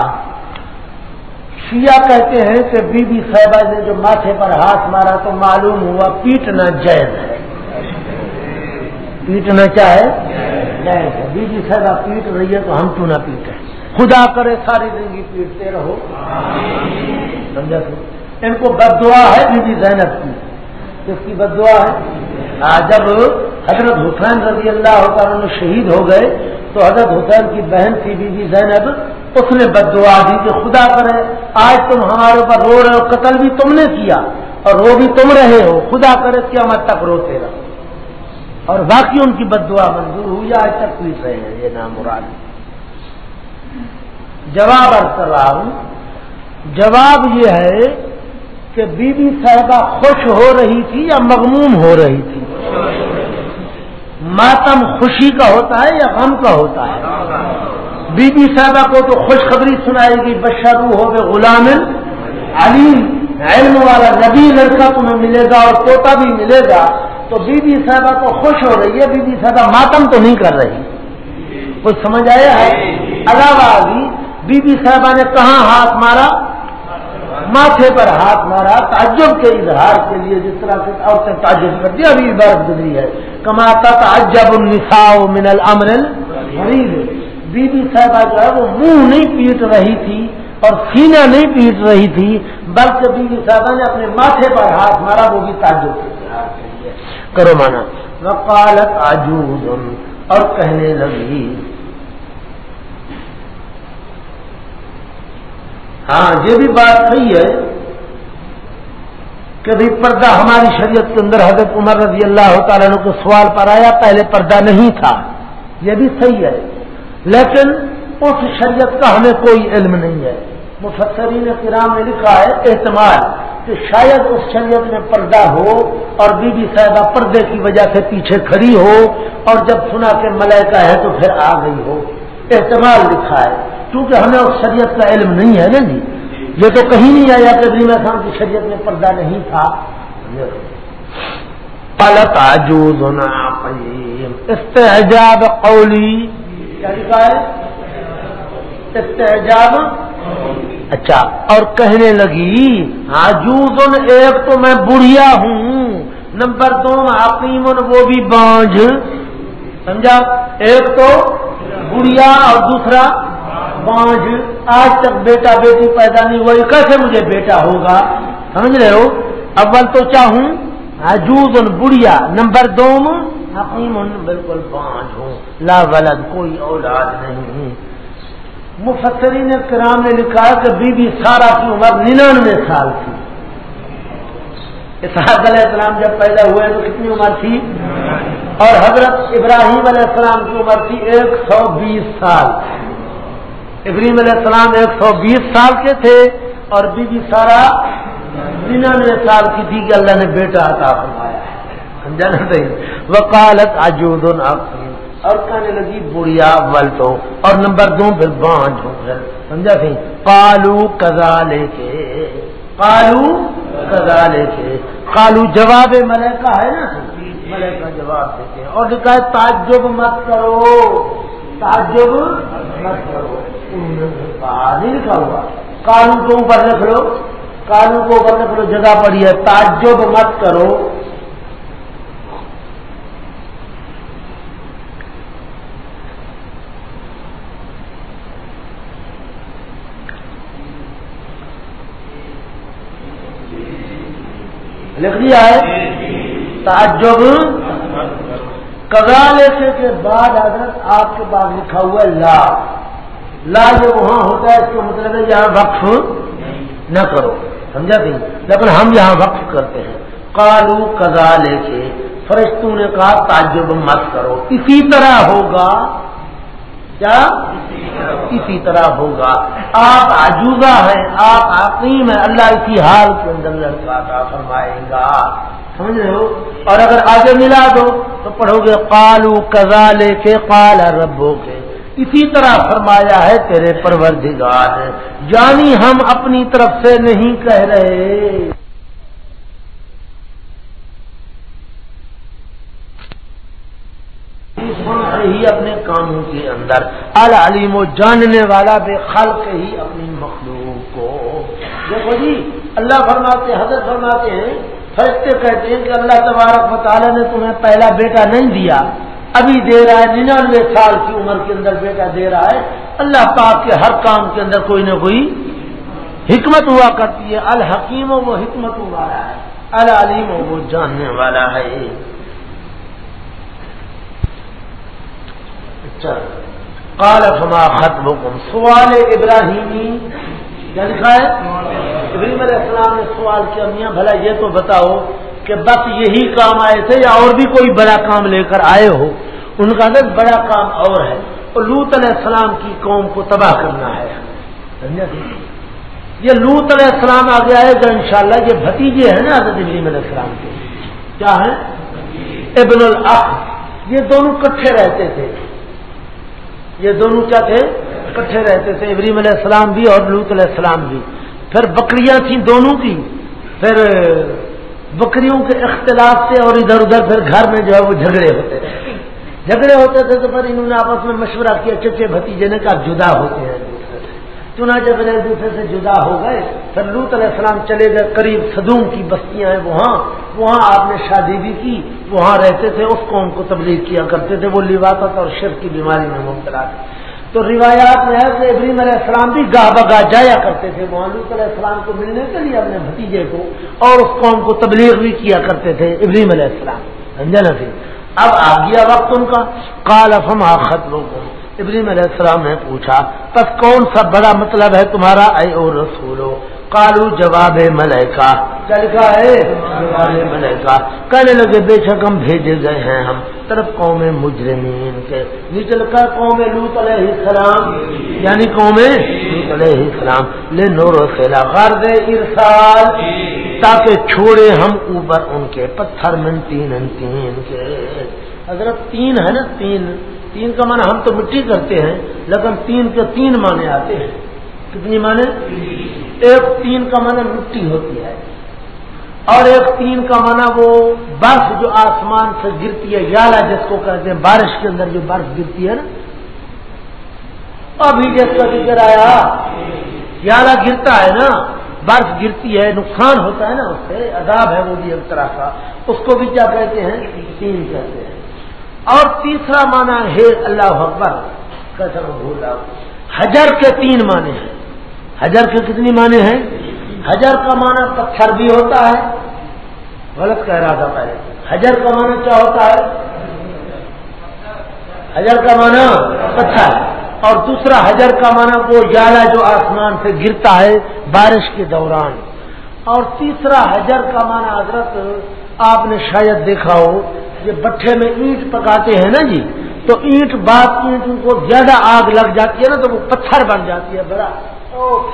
شیعہ کہتے ہیں کہ بی بی صاحبہ نے جو ماتھے پر ہاتھ مارا تو معلوم ہوا پیٹنا جائز ہے۔ پیٹنا کیا ہے؟ جائز ہے۔ بی بی صاحبہ پیٹ رہی ہے تو ہم کیوں نہ پیٹے خدا کرے ساری زندگی پیٹتے رہو۔ سمجھا ان کو بد دعا ہے بی بی زینب کی۔ کس کی بد دعا ہے جب حضرت حسین رضی اللہ عنہ شہید ہو گئے، تو حضرت حسین کی بہن تھی بی بی زینب، اس نے بد دعا دی کہ خدا کرے، آج تم ہمارے اوپر رو رہے ہو، قتل بھی تم نے کیا اور رو بھی تم رہے ہو۔ خدا کرے کیا مت تک روتے رہو۔ اور باقی ان کی بد دعا منظور ہوئی، آج تک پیٹ رہے ہیں یہ نام مراد جواب ارد جواب یہ ہے کہ بی بی صاحبہ خوش ہو رہی تھی یا مغموم ہو رہی تھی؟ ماتم خوشی کا ہوتا ہے یا غم کا ہوتا ہے؟ بی بی صاحبہ کو تو خوشخبری سنائے گی بشرو ہو گئے غلام، علیم، علم والا نبی لڑکا تمہیں ملے گا اور پوتا بھی ملے گا۔ تو بی بی صاحبہ کو خوش ہو رہی ہے بی بی صاحبہ ماتم تو نہیں کر رہی۔ کچھ سمجھ آیا ہے؟ علاوہ بی بی صاحبہ نے کہاں ہاتھ مارا؟ ماتھے پر ہاتھ مارا تعجب کے اظہار کے لیے جس طرح سے عورتیں تعجب کرتی ابھی برف گزری ہے۔ کماتا تعجب النساء من الامر الغریب۔ بی بی صاحبہ جو ہے وہ منہ نہیں پیٹ رہی تھی اور سینہ نہیں پیٹ رہی تھی بلکہ بی بی صاحبہ نے اپنے ماتھے پر ہاتھ مارا وہ بھی تعجب کے اظہار کے لیے۔ کرو مانا۔ وقالت عجوز اور کہنے لگی ہاں یہ بھی بات صحیح ہے کہ بھی پردہ ہماری شریعت کے اندر حضرت عمر رضی اللہ تعالیٰ کو سوال پر آیا، پہلے پردہ نہیں تھا۔ یہ بھی صحیح ہے۔ لیکن اس شریعت کا ہمیں کوئی علم نہیں ہے۔ مفسرین کرام نے لکھا ہے احتمال کہ شاید اس شریعت میں پردہ ہو اور بی بی صاحبہ پردے کی وجہ سے پیچھے کھڑی ہو اور جب سنا کہ ملائکہ ہے تو پھر آ گئی ہو۔ احتمال لکھا ہے۔ کیونکہ ہمیں اس شریعت کا علم نہیں ہے نا جی؟ یہ تو کہیں نہیں آیا کہ ریما خان کی شریعت میں پردہ نہیں تھا۔ پلت استحجاب قولی۔ کیا لکھا ہے؟ استحجاب اچھا اور کہنے لگی آجوز ایک تو میں بڑھیا ہوں۔ نمبر دو حقیم وہ بھی بانج سمجھا؟ ایک تو بڑھیا اور دوسرا پانچ، آج تک بیٹا بیٹی پیدا نہیں ہوئی، کیسے مجھے بیٹا ہوگا؟ سمجھ رہے ہو؟ اول تو چاہوں حجوز بڑھیا، نمبر دو حقیم بالکل پانچ ہوں، لا ولد، کوئی اولاد نہیں۔ مفسرین کرام نے لکھا کہ بی بی سارا کی عمر ننانوے سال تھی۔ اسحاق علیہ السلام جب پیدا ہوئے تو کتنی عمر تھی؟ اور حضرت ابراہیم علیہ السلام کی عمر تھی ایک سو بیس سال۔ ابراہیم علیہ السلام ایک سو بیس سال کے تھے اور بی بی سارا ننانوے سال کی تھی کہ اللہ نے بیٹا عطا فرمایا سمجھا نا وکالت آجود اور کہنے لگی، بڑھیا ول اور نمبر دو، پھر بانج ہو سمجھا سی کالو کزا لے کے کالو کزا لے کے کالو جواب ملے کا ہے نا۔ ملے کا جواب دیتے اور لکھا ہے، تعجب مت کرو۔ تعجب مت کرو۔ نہیں لکھا ہوا۔ قانون کو اوپر رکھ لو۔ قانون کو اوپر رکھ لو، جگہ پڑی ہے۔ تعجب مت کرو۔ لکھ دیا ہے۔ تعجب کگال کے بعد حضرت آپ کے پاس لکھا ہوا ہے لا۔ لا جو وہاں ہوتا ہے اس کا مطلب ہے یہاں وقف نہ کرو، سمجھا کہ لیکن ہم یہاں وقف کرتے ہیں۔ کالو کزا لے کے فرشتوں نے کہا تعجب مت کرو، اسی طرح ہوگا۔ کیا؟ اسی طرح ہوگا۔ آپ عجوزہ ہیں، آپ عقیم ہیں، اللہ اسی حال کے اندر لڑکا فرمائے گا۔ سمجھ رہے ہو؟ اور اگر آگے ملا دو تو پڑھو گے، قالو کزا لے کے قال ربو کے اسی طرح فرمایا ہے، تیرے پروردگار۔ جانی ہم اپنی طرف سے نہیں کہہ رہے۔ ہی اپنے کاموں کے اندر۔ العلیم و جاننے والا بے خلق ہی اپنی مخلوق کو۔ دیکھو جی اللہ فرماتے، حضرت فرماتے ہیں، فرشتے کہتے ہیں کہ اللہ تبارک مطالعہ نے تمہیں پہلا بیٹا نہیں دیا۔ ابھی دے رہا ہے، ننانوے سال کی عمر کے اندر بیٹا دے رہا ہے۔ اللہ پاک کے ہر کام کے اندر کوئی نہ کوئی حکمت ہوا کرتی ہے۔ الحکیم وہ حکمت والا ہے۔ العلیم وہ جاننے والا ہے۔ کال فما ختم سوال ابراہیمی، کیا لکھا ہے؟ ابراہیم علیہ السلام نے سوال کیا، میاں، بھلا یہ تو بتاؤ کہ بس یہی کام آئے تھے یا اور بھی کوئی بڑا کام لے کر آئے ہو؟ ان کا دس بڑا کام اور ہے۔ اور لوت علیہ السلام کی قوم کو تباہ کرنا ہے۔ جی؟ یہ لوت علیہ السلام آگے آئے گا انشاءاللہ، یہ بھتیجے ہیں نا حضرت ابراہیم علیہ السلام کے۔ کیا ہے ابن العق یہ دونوں کٹھے رہتے تھے۔ یہ دونوں کیا تھے؟ کٹھے رہتے تھے ابریم علیہ السلام بھی اور لوت علیہ السلام بھی۔ پھر بکریاں تھیں دونوں کی۔ پھر بکریوں کے اختلاف سے اور ادھر ادھر پھر گھر میں جو ہے وہ جھگڑے ہوتے تھے۔ جھگڑے ہوتے تھے تو پھر انہوں نے آپس میں مشورہ کیا چچے بھتیجے نے کہا جدا ہوتے ہیں۔ چنا جب ایک دوسرے سے جدا ہو گئے، پھر لوت علیہ السلام چلے گئے، قریب صدوم کی بستیاں ہیں وہاں وہاں آپ نے شادی بھی کی، وہاں رہتے تھے، اس قوم کو تبلیغ کیا کرتے تھے، وہ لباست اور شرک کی بیماری میں مبتلا تھے۔ تو روایات میں ہے کہ ابریم علیہ السلام بھی گاہ بگاہ جایا کرتے تھے، وہاں لوت علیہ السلام کو ملنے کے لیے اپنے بھتیجے کو اور اس قوم کو تبلیغ بھی کیا کرتے تھے ابریم علیہ السلام۔ سمجھا نا اب آ گیا وقت ان کا۔ کال افم آخت لوگوں ابراہیم علیہ السلام نے پوچھا بس کون سا بڑا مطلب ہے تمہارا اے او رسولو؟ کالو جواب ملائکا کیا لکھا ہے؟ جواب کہنے لگے، بے شک ہم بھیجے گئے ہیں ہم، طرف قوم مجرمین کے، نیچے لکھا قوم لوت علیہ السلام یعنی قوم لوت علیہ السلام، لے نور سیلا، غرض ارسال، تاکہ چھوڑے ہم اوپر ان کے پتھر من تین تین کے۔ حضرت تین ہے نا، تین تین کا معنی ہم تو مٹی کرتے ہیں لیکن تین کے تین معنی آتے ہیں۔ کتنی معنی؟ ایک تین کا معنی مٹی ہوتی ہے۔ اور ایک تین کا معنی وہ برف جو آسمان سے گرتی ہے، یالا جس کو کہتے ہیں، بارش کے اندر جو برف گرتی ہے نا۔ ابھی جس کا ذکر آیا، یالا گرتا ہے نا، برف گرتی ہے، نقصان ہوتا ہے نا اس سے، عذاب ہے وہ بھی ایک طرح کا۔ اس کو بھی کیا کہتے ہیں؟ تین کہتے ہیں۔ اور تیسرا معنی ہے اللہ اکبر کیسا بھول رہا حجر کے تین معنی ہیں۔ حجر کے کتنی معنی ہیں؟ حجر کا معنی پتھر بھی ہوتا ہے۔ غلط کہہ رہا تھا پہلے۔ حجر کا معنی کیا ہوتا ہے؟ حجر کا معنی پتھر۔ اور دوسرا حجر کا معنی وہ جالا جو آسمان سے گرتا ہے بارش کے دوران۔ اور تیسرا حجر کا معنی حضرت، آپ نے شاید دیکھا ہو یہ بٹھے میں اینٹ پکاتے ہیں نا جی تو اینٹ بات اینٹ ان کو زیادہ آگ لگ جاتی ہے نا تو وہ پتھر بن جاتی ہے، بڑا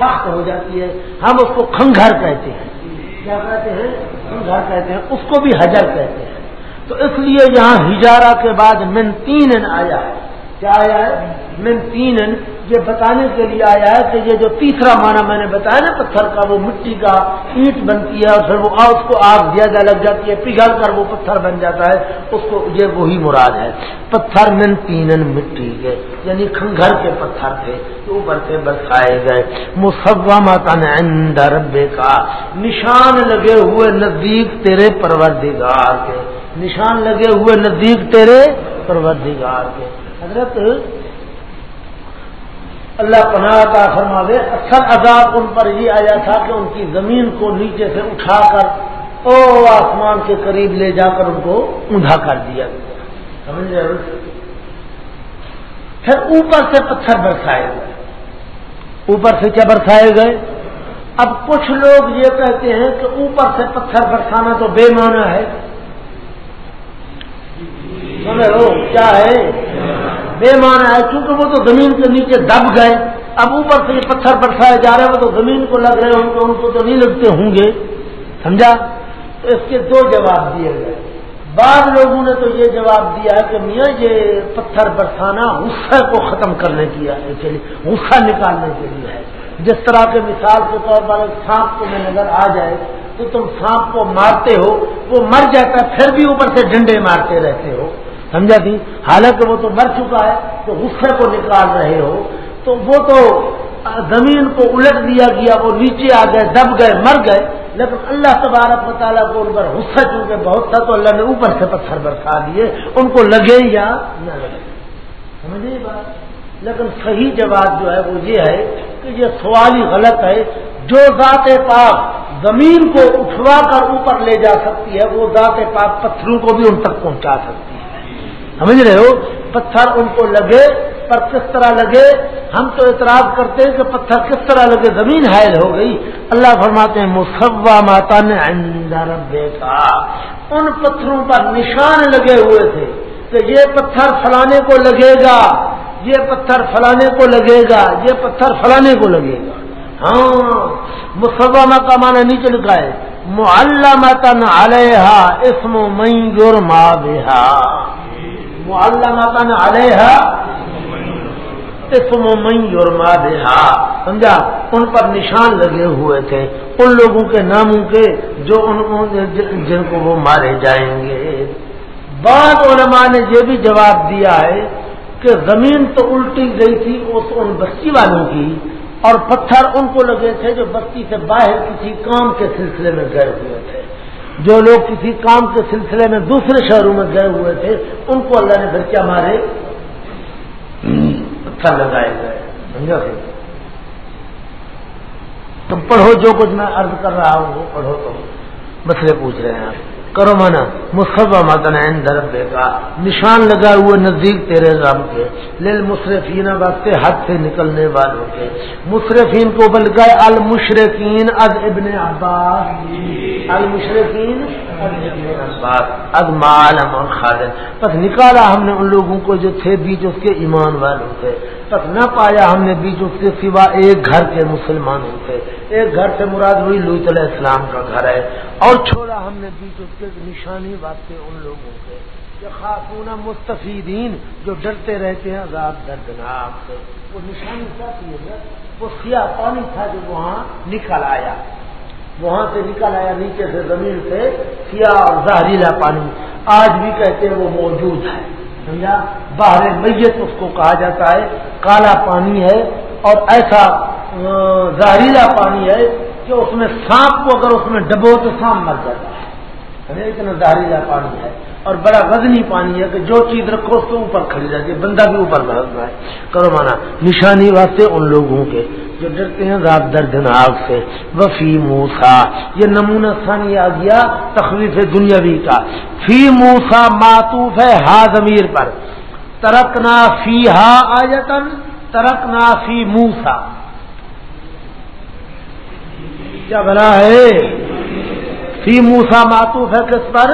سخت ہو جاتی ہے۔ ہم اس کو کھنگھر کہتے ہیں۔ کیا کہتے ہیں؟ کھنگھر کہتے ہیں، اس کو بھی حجر کہتے ہیں۔ تو اس لیے یہاں ہجارہ کے بعد من تین آیا۔ ہے کیا آیا ہے؟ من تین یہ بتانے کے لیے آیا ہے کہ یہ جو تیسرا معنی میں نے بتایا نا پتھر کا، وہ مٹی کا اینٹ بنتی ہے اور پھر وہ اس کو آگ زیادہ لگ جاتی ہے، پگھل کر وہ پتھر بن جاتا ہے، اس کو یہ وہی مراد ہے۔ پتھر من تین مٹی کے یعنی کھنگھر کے پتھر تھے اوپر سے برسائے گئے۔ مسومتن عند ربے کا نشان لگے ہوئے نزدیک تیرے پروردگار کے۔ نشان لگے ہوئے نزدیک تیرے پروردگار کے۔ حضرت اللہ پناہ کا فرما دے اکثر عذاب ان پر یہ آیا تھا کہ ان کی زمین کو نیچے سے اٹھا کر او آسمان کے قریب لے جا کر ان کو اونھا کر دیا۔ سمجھ رہے پھر اوپر سے پتھر برسائے گئے۔ اوپر سے کیا برسائے گئے؟ اب کچھ لوگ یہ کہتے ہیں کہ اوپر سے پتھر برسانا تو بے معنی ہے۔ سمجھو کیا ہے؟ بے معنی ہے کیونکہ وہ تو زمین کے نیچے دب گئے، اب اوپر سے یہ پتھر برسائے جا رہے ہیں، وہ تو زمین کو لگ رہے ہوں گے، ان کو تو نہیں لگتے ہوں گے۔ سمجھا؟ تو اس کے دو جواب دیے گئے۔ بعض لوگوں نے تو یہ جواب دیا ہے کہ میاں، یہ پتھر برسانا غصہ کو ختم کرنے کے لیے غصہ نکالنے کے لیے ہے۔ جس طرح کے مثال کے طور پر سانپ کو میں نظر آ جائے، تو تم سانپ کو مارتے ہو، وہ مر جاتا ہے، پھر بھی اوپر سے ڈنڈے مارتے رہتے ہو۔ سمجھا تھی؟ حالانکہ وہ تو مر چکا ہے، تو غصے کو نکال رہے ہو۔ تو وہ تو زمین کو الٹ دیا گیا، وہ نیچے آ گئے، دب گئے، مر گئے۔ لیکن اللہ تبارک مطالعہ کو ان پر غصہ، چونکہ بہت تھا، تو اللہ نے اوپر سے پتھر برسا دیے۔ ان کو لگے یا نہ لگے۔ سمجھے بات؟ لیکن صحیح جواب جو ہے وہ یہ ہے کہ یہ سوال ہی غلط ہے۔ جو ذات پاک زمین کو اٹھوا کر اوپر لے جا سکتی ہے، وہ ذات پاک پتھروں کو بھی ان تک پہنچا سکتی ہے۔ سمجھ رہے ہو؟ پتھر ان کو لگے پر کس طرح لگے؟ ہم تو اعتراض کرتے ہیں کہ پتھر کس طرح لگے؟ زمین حائل ہو گئی۔ اللہ فرماتے ہیں، مسوا ماتا نے اندر دیکھا ان پتھروں پر نشان لگے ہوئے تھے کہ یہ پتھر فلانے کو لگے گا، یہ پتھر فلانے کو لگے گا، یہ پتھر فلانے کو لگے گا۔ ہاں مسوا کا مانا نیچے لکھا ہے معلمتن علیہ اسم من یرما بہا. معلمتن علیہ اسم من یرما بہا سمجھا؟ ان پر نشان لگے ہوئے تھے۔ ان لوگوں کے ناموں کے جو ان جن کو وہ مارے جائیں گے۔ بعض علماء نے یہ بھی جواب دیا ہے کہ زمین تو الٹی گئی تھی اس ان بستی والوں کی، اور پتھر ان کو لگے تھے جو بستی سے باہر کسی کام کے سلسلے میں گئے ہوئے تھے۔ جو لوگ کسی کام کے سلسلے میں دوسرے شہروں میں گئے ہوئے تھے ان کو اللہ نے پھر کیا مارے؟ پتھر لگائے گئے سمجھا تم پڑھو جو کچھ میں عرض کر رہا ہوں وہ پڑھو تو مسئلے پوچھ رہے ہیں آپ۔ کرو مانا مصحبہ ماتن درب کا نشان لگا ہوئے نزدیک تیرے رب کے۔ لل مصرفین وقت حد سے نکلنے والوں کے۔ مصرفین کو بل گئے المشرقین از ابن عباس۔ المشرقین از معلم اور خالد۔ بس نکالا ہم نے ان لوگوں کو جو تھے بیچ اس کے ایمان والوں کے۔ تک نہ پایا ہم نے بیچ اس کے سوا ایک گھر کے مسلمانوں سے ایک گھر سے مراد ہوئی لوت علیہ السلام کا گھر ہے۔ اور چھوڑا ہم نے بیچ اس کے نشانی بات ان لوگوں سے۔ خاتون مستفیدین جو ڈرتے رہتے ہیں عذاب دردناک سے۔ وہ نشانی کیا ہے وہ سیاہ پانی تھا جو وہاں نکل آیا۔ وہاں سے نکل آیا، نیچے سے زمین سے سیاہ اور زہریلا پانی۔ آج بھی کہتے ہیں وہ موجود ہے۔ سمجھا؟ باہر میت اس کو کہا جاتا ہے، کالا پانی ہے اور ایسا زہریلا پانی ہے کہ اس میں سانپ کو اگر اس میں ڈبو تو سانپ مر جاتا ہے۔ اتنا زہریلا پانی ہے۔ اور بڑا وزنی پانی ہے کہ جو چیز رکھو اس کے اوپر کھڑی جاتی ہے، بندہ بھی اوپر رہا ہے۔ کرو مانا، نشانی واسطے ان لوگوں کے جو ڈرتے ہیں رات دردناک سے۔ وفی موسا یہ نمونہ ثانی آ گیا تخلیف دنیاوی کا۔ فی موسا ماتوف ہے ہا ضمیر پر۔ ترکنا فی ہا آجتن ترکنا فی موسا کیا بنا ہے؟ فی موسا ماتوف ہے کس پر؟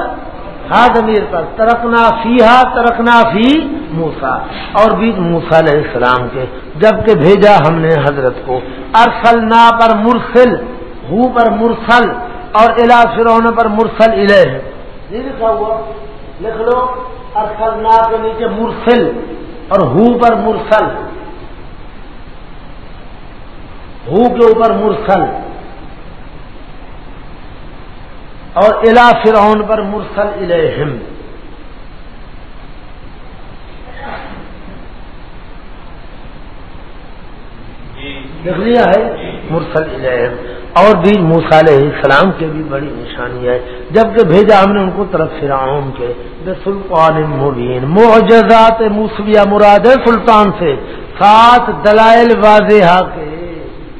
ضمیر پر، ترکنا فی ہا ترکنا فی موسا اور بھی موسا علیہ السلام کے جبکہ بھیجا ہم نے حضرت کو۔ ارسل نا پر مرسل، ہو پر مرسل، اور الا فرون پر مرسل الہ یہ لکھا ہوا، لکھ لو۔ ارسل نا کے نیچے مرسل، اور ہو پر مرسل۔ ہو کے اوپر مرسل۔ اور الا فرعون پر مرسل الہم دیکھ لیا ہے؟ مرسل الہم اور بھی علیہ السلام کے بھی بڑی نشانی ہے۔ جبکہ بھیجا ہم نے ان کو طرف فرعون کے۔ بے سلطان مبین۔ معجزات موسویہ مراد ہے سلطان سے۔ سات دلائل واضح کے۔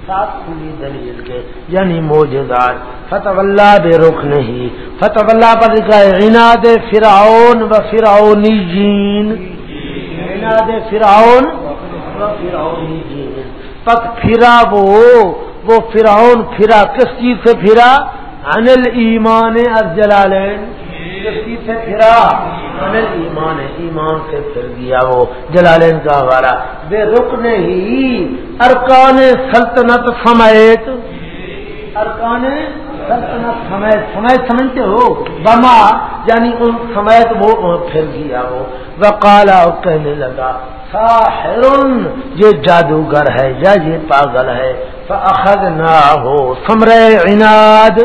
سات کھلی دلیل کے۔ یعنی موجزات فتح اللہ بے رخ نہیں فتح اللہ پر لکھا ہے، عناد فرعون و فرعونی جین عناد فرعون و فرعونی جین پک پھرا وہ وہ فرعون پھرا کس چیز سے پھرا؟ انل ایمان از جلالین. کس چیز سے پھرا؟ انل ایمان ایمان سے پھر گیا وہ جلالین کا ہمارا بے رکن ہی ارکان سلطنت سمیت. ارکان سلطنت سمیت سمیت سمجھتے ہو؟ بما یعنی ان سمیت وہ پھر گیا وہ وقالا کہنے لگا ساحر یہ جادوگر ہے یا یہ پاگل ہے؟ فأخذ نہ ہو سمر عناد۔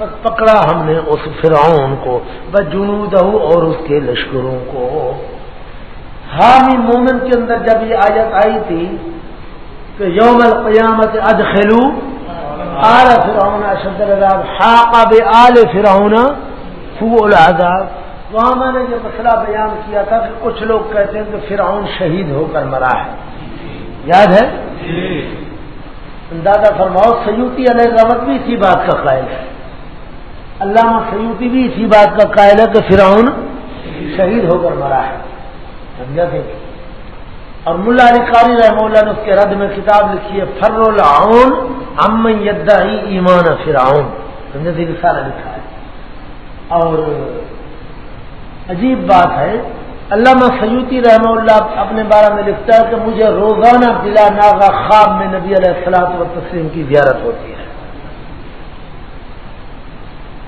بس پکڑا ہم نے اس فرعون کو بجنود اور اس کے لشکروں کو۔ حامی مومن کے اندر جب یہ آیت آئی تھی کہ یوم القیامت ادخلو آل فرعون اشد العذاب، حاق بآل فرعون فو العذاب. وہاں میں نے یہ مسئلہ بیان کیا تھا کہ کچھ لوگ کہتے ہیں کہ فرعون شہید ہو کر مرا ہے۔ یاد ہے؟ اندازہ فرماؤ سیوتی علیہ رحمت بھی اسی بات کا قائل ہے۔ علامہ سیوتی بھی اسی بات کا قائل ہے کہ فرعون شہید ہو کر مرا ہے۔ سمجھا تھے اور ملا علی قاری رحم اللہ نے اس کے رد میں کتاب لکھی ہے فر العون ام یدا ہی ایمان فرعون سمجھا تھے سارا لکھا ہے۔ اور عجیب بات ہے، علامہ سیوتی رحمہ اللہ اپنے بارے میں لکھتا ہے کہ مجھے روزانہ بلا ناگا خواب میں نبی علیہ السلاط و تسلیم کی زیارت ہوتی ہے۔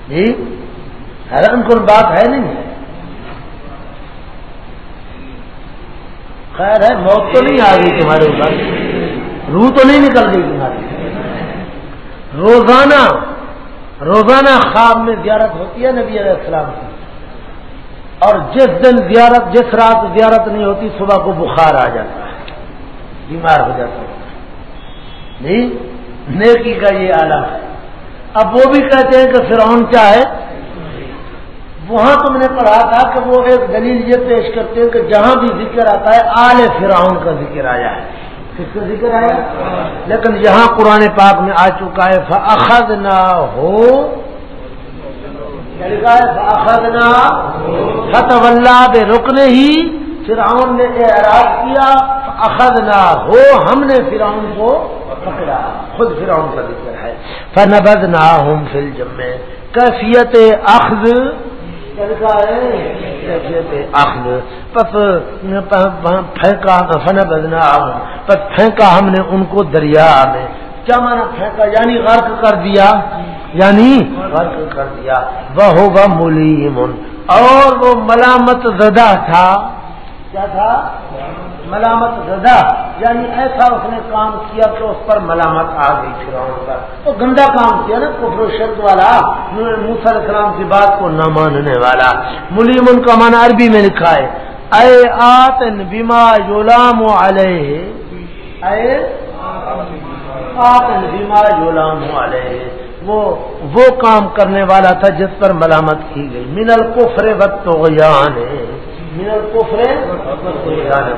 جی حیران کن بات ہے نہیں ہے خیر ہے، موت تو نہیں آ گئی تمہارے اوپر۔ روح تو نہیں نکل گئی تمہاری۔ روزانہ روزانہ خواب میں زیارت ہوتی ہے نبی علیہ السلام کی۔ اور جس دن زیارت، جس رات زیارت نہیں ہوتی، صبح کو بخار آ جاتا ہے۔ بیمار ہو جاتا ہے۔ نہیں، نیکی کا یہ عالم ہے۔ اب وہ بھی کہتے ہیں کہ فرعون کیا ہے؟ وہاں تم نے پڑھا تھا کہ وہ ایک دلیل یہ پیش کرتے ہیں کہ جہاں بھی ذکر آتا ہے، آل فرعون کا ذکر آیا ہے۔ کس کا ذکر آیا؟ لیکن یہاں قرآن پاک میں آ چکا ہے فخذ نہ ہو فتح اللہ بے رکنے ہی۔ فرعون نے اعراض کیا اخذ نہ ہو ہم نے فرعون کو پکڑا۔ خود فرعون کا ذکر ہے۔ فنبد نہ ہوں فل جمے کیفیت اخذ اخذ پھینکا فن بدنا پس پھینکا ہم نے ان کو دریا میں کیا مانا پھینکا یعنی غرق کر دیا یعنی غرق کر دیا وہ ہوگا ملیم اور وہ ملامت زدہ تھا کیا تھا ملامت زدہ یعنی ایسا اس نے کام کیا کہ اس پر ملامت آ گئی فرعون پر۔ تو گندا کام کیا نا، کفر و شرک والا موسر السلام کی بات کو نہ ماننے والا۔ ملیم ان کا مانا عربی میں لکھا ہے، اے آتن بیما یولام علیہ۔ اے والے وہ وہ کام کرنے والا تھا جس پر ملامت کی گئی۔ من الکفر وقت من الکفر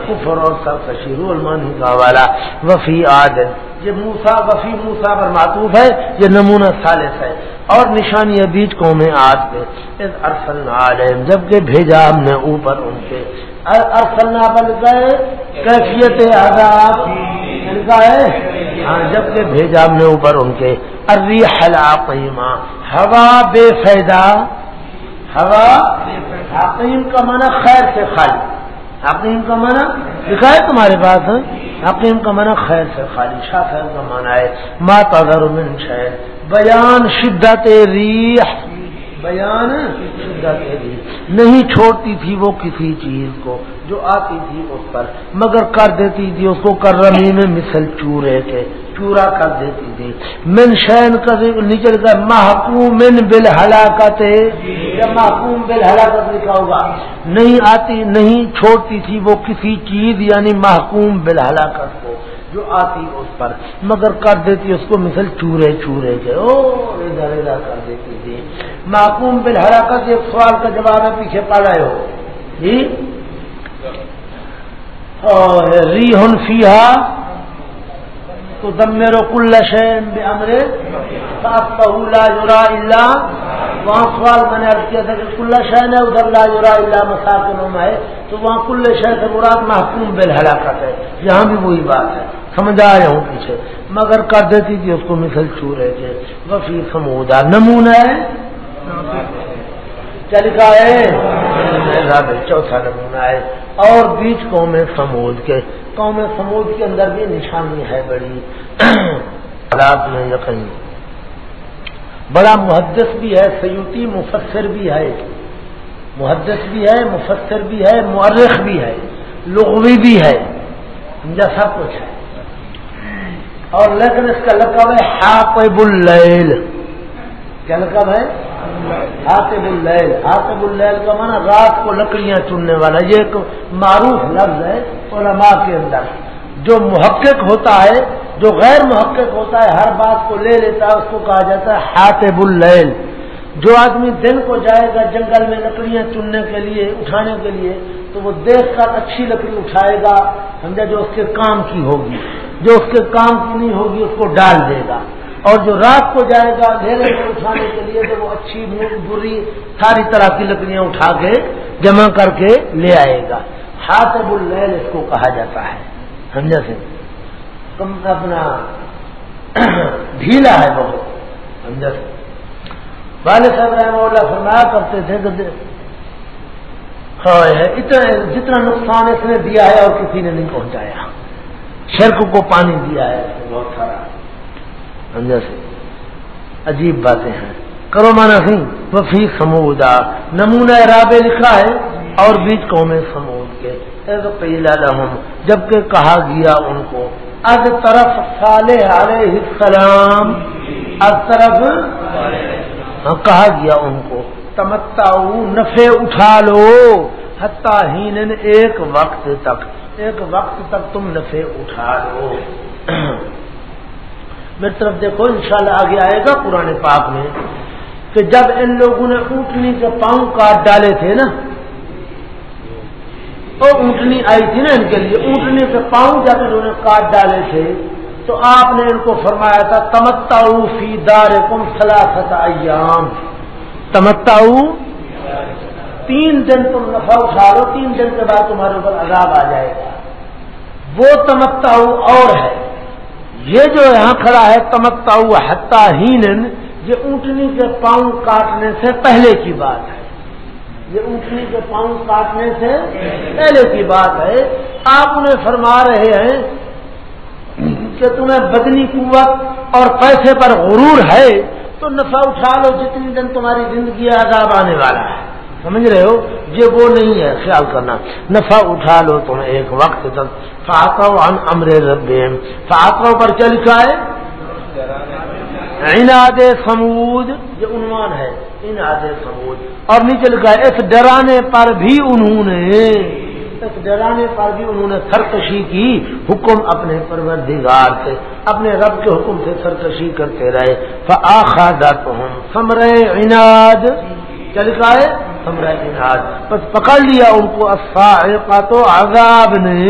کفر اور سر کشیر المانی کا والا وفی آد یہ موسا وفی موسا پر معطوف ہے، یہ نمونہ ثالث ہے۔ اور نشانی بیچ کو میں آج پہ ارسل عالم جبکہ بھیجا ہم نے اوپر ان کے ارسل بن گئے کیفیت آزاد ہے ہاں جبکہ بھیجا ہم نے اوپر ان کے۔ ارری حلاقیمہ ہوا بے فائدہ۔ ہوا حقیم کا معنی خیر سے خالی. حقیم کا معنی لکھا ہے تمہارے پاس حقیم کا معنی خیر سے خالی. شاہ خیر کا معنی ہے ماتا من شہر بیان شدت ریح. بیان نہیں چھوڑتی تھی وہ کسی چیز کو جو آتی تھی اس پر مگر کر دیتی تھی اس کو کر رمی میں مثل چورے کے چورا کر دیتی تھی۔ من شین کر نیچے لکھا محکوم بل ہلاکت یا محکوم بل ہلاکت لکھا ہوگا۔ نہیں آتی نہیں چھوڑتی تھی وہ کسی چیز یعنی محکوم بل ہلاکت کو جو آتی اس پر مگر کر دیتی اس کو مثل چورے چورے کے۔ او ادھر ادھر کر دیتی تھی۔ معقوم بل ایک سوال کا جواب ہے پیچھے پا رہے ہو۔ جی؟ ری ہن فیحا تو دم میرو کل شین امرے لا اللہ وہاں سوال میں نے ارد کیا تھا کہ کل شہن ہے، ادھر لا جرا اللہ مساکنوں میں ہے۔ تو وہاں کل شہر سے مراد محکوم بل ہلاکت ہے۔ یہاں بھی وہی بات ہے۔ سمجھ آیا ہوں پیچھے۔ مگر کر دیتی تھی اس کو مثل چھو رہے تھے۔ وفی سمودا نمونہ ہے۔ چل کا ہے چوتھا نمونہ ہے۔ اور بیچ قوم سمود کے۔ قوم سمود کے اندر بھی نشانی ہے بڑی۔ حالات میں یقین۔ بڑا محدث بھی ہے سیوتی مفسر بھی ہے۔ محدث بھی ہے، مفسر بھی ہے مورخ بھی ہے۔ لغوی بھی ہے۔ سب کچھ ہے۔ اور لیکن اس کا لقب ہے حاطب اللیل۔ کیا لقب ہے؟ حاطب اللیل. حاطب اللیل کا مانا رات کو لکڑیاں چننے والا. یہ ایک معروف لفظ ہے علماء کے اندر. جو محقق ہوتا ہے، جو غیر محقق ہوتا ہے، ہر بات کو لے لیتا ہے، اس کو کہا جاتا ہے حاطب اللیل. جو آدمی دن کو جائے گا جنگل میں لکڑیاں چننے کے لیے، اٹھانے کے لیے، تو وہ دیکھ کر اچھی لکڑی اٹھائے گا، سمجھا، جو اس کے کام کی ہوگی. جو اس کے کام کی نہیں ہوگی، اس کو ڈال دے گا. اور جو رات کو جائے گا ڈھیرے کو اٹھانے کے لیے تو وہ اچھی بری ساری طرح کی لکڑیاں اٹھا کے جمع کر کے لے آئے گا۔ ہاتھ اللیل اس کو کہا جاتا ہے۔ سمجھا سے کم اپنا ڈھیلا ہے بہت سمجھا سے والد صاحب رحمہ اللہ فرمایا کرتے تھے اتنا جتنا نقصان اس نے دیا ہے اور کسی نے نہیں پہنچایا۔ شرک کو پانی دیا ہے۔ بہت سارا۔ سمجھا سے عجیب باتیں ہیں۔ کرو مانا سی وفی سمودا نمونہ رابع لکھا ہے اور بیچ قوم سمود کے۔ جبکہ کہا گیا ان کو از طرف صالح علیہ السلام از طرف ہاں، کہا گیا ان کو تمتا نفے اٹھا لو۔ حتہ ہی ایک وقت تک، ایک وقت تک تم نفے اٹھا لو۔ میری طرف دیکھو، انشاءاللہ آگے آئے گا پرانے پاک میں کہ جب ان لوگوں نے اونٹنی کے پاؤں کاٹ ڈالے تھے نا، تو اونٹنی آئی تھی نا ان کے لیے، اونٹنی کے پاؤں جب انہوں نے کاٹ ڈالے تھے، تو آپ نے ان کو فرمایا تھا تمتا فی دار کم سلاست ایام۔ تمتا تین دن تم نفع اٹھا لو، تین دن کے بعد تمہارے اوپر عذاب آ جائے گا۔ وہ تمکتا اور ہے۔ یہ جو یہاں کھڑا ہے تمکتا ہتا ہی یہ اونٹنی کے پاؤں کاٹنے سے پہلے کی بات ہے۔ یہ اونٹنی کے پاؤں کاٹنے سے پہلے کی بات ہے۔ آپ انہیں فرما رہے ہیں کہ تمہیں بدنی قوت اور پیسے پر غرور ہے، تو نفع اٹھا لو، جتنی دن تمہاری زندگی عذاب آنے والا ہے۔ سمجھ رہے ہو؟ یہ وہ نہیں ہے، خیال کرنا۔ نفع اٹھا لو تم ایک وقت تک۔ فاقو عن امر رب فاقو پر کیا لکھا ہے؟ عناد سمود یہ عنوان ہے، عناد سمود اور نیچے لکھا ہے، اس ڈرانے پر بھی انہوں نے، اس ڈرانے پر بھی انہوں نے سرکشی کی۔ حکم اپنے پروردگار سے، اپنے رب کے حکم سے سرکشی کرتے رہے۔ فآخا سمرے عناد۔ کیا لکھا ہے؟ بس پکڑ لیا ان کو کا تو عذاب نے۔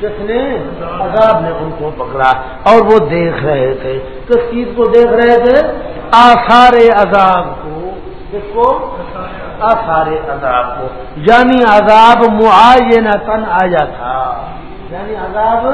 کس نے؟ عذاب نے ان کو پکڑا۔ اور وہ دیکھ رہے تھے۔ کس چیز کو دیکھ رہے تھے؟ آثار عذاب کو۔ کس کو؟ آثار عذاب کو۔ یعنی عذاب معین تن آیا تھا۔ یعنی عذاب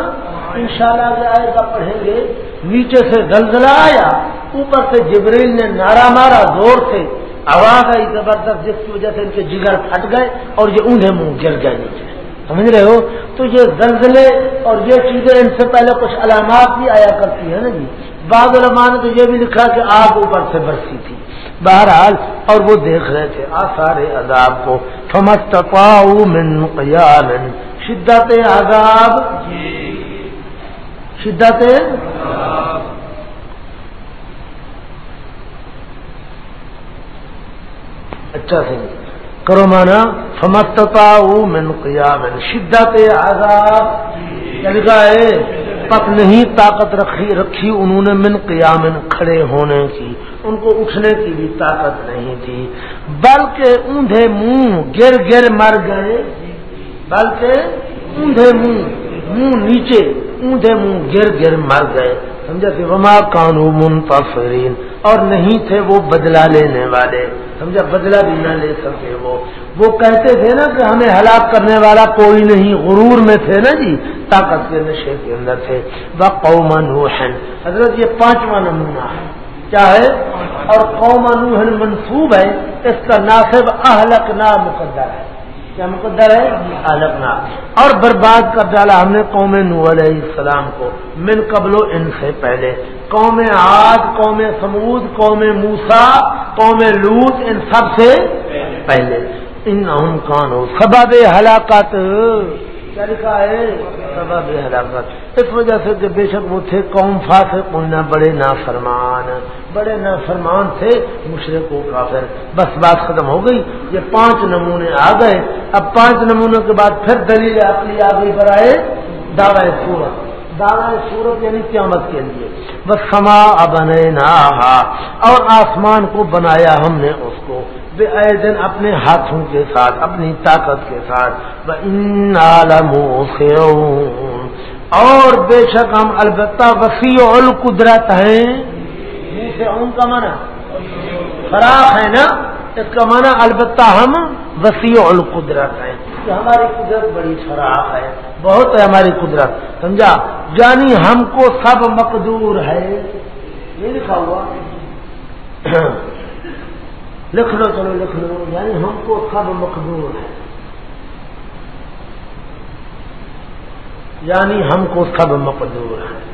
انشاءاللہ شاء آئے گا، پڑھیں گے۔ نیچے سے زلزلہ آیا، اوپر سے جبریل نے نارا مارا، زور سے۔ آواز آئی زبردست، جس کی وجہ سے ان کے جگر پھٹ گئے اور یہ اونھے منہ گر گئے نیچے۔ سمجھ رہے ہو؟ تو یہ زلزلے اور یہ چیزیں ان سے پہلے کچھ علامات بھی آیا کرتی ہیں نا جی۔ بعض علماء نے تو یہ بھی لکھا کہ آگ اوپر سے برسی تھی۔ بہرحال، اور وہ دیکھ رہے تھے آثار عذاب کو۔ من قیام شدت عذاب۔ شدت اچھا سی کرو مانا فمستتا من قیام شدت عذاب۔ یعنی ہے پک نہیں طاقت رکھی رکھی انہوں نے من قیام کھڑے ہونے کی۔ ان کو اٹھنے کی بھی طاقت نہیں تھی۔ بلکہ اونھے منہ گر گر مر گئے۔ بلکہ اونھے منہ منہ نیچے اونھے منہ گر گر مر گئے۔ سمجھا کہ وما کانو منتصرین۔ اور نہیں تھے وہ بدلا لینے والے۔ سمجھا؟ بدلا بھی نہ لے سکے وہ۔ وہ کہتے تھے نا کہ ہمیں ہلاک کرنے والا کوئی نہیں، غرور میں تھے نا جی طاقت کے نشے کے اندر تھے۔ وہ قوم نوحن حضرت یہ پانچواں نمونہ ہے۔ کیا ہے؟ اور قوم نوحن منصوب ہے۔ اس کا ناصب اہلک نا مقدر ہے۔ کیا مقدر ہے؟ الگنا اور برباد کر ڈالا ہم نے قوم نو علیہ السلام کو، من قبل ان سے پہلے۔ قوم آج قوم سمود قوم موسا قوم لوت ان سب سے پہلے۔ ان کانو سبب ہلاکت۔ کیا لکھا ہے سبب ہلاکت اس وجہ سے کہ بے شک وہ تھے قوم فاسق ہونا بڑے نافرمان بڑے نافرمان تھے مشرق و کافر۔ بس بات ختم ہو گئی۔ یہ پانچ نمونے آ گئے۔ اب پانچ نمونوں کے بعد پھر دلیل اپنی آ گئی برائے دعوی سورت۔ دعوی سورت یعنی قیامت کے لیے۔ بس سما بنے اور آسمان کو بنایا ہم نے اس کو۔ بے دن اپنے ہاتھوں کے ساتھ، اپنی طاقت کے ساتھ۔ اور بے شک ہم البتہ وسیع القدرت ہیں۔ سے ان کا مانا فراخ ہے نا؟ اس کا مانا البتہ ہم وسیع القدرت ہیں۔ کہ ہماری قدرت بڑی فراخ ہے۔ بہت ہے ہماری قدرت۔ سمجھا؟ یعنی ہم کو سب مقدور ہے۔ یہ لکھا ہوا لکھ لو چلو لکھ لو یعنی ہم کو سب مقبول ہے یعنی ہم کو سب مقدور ہے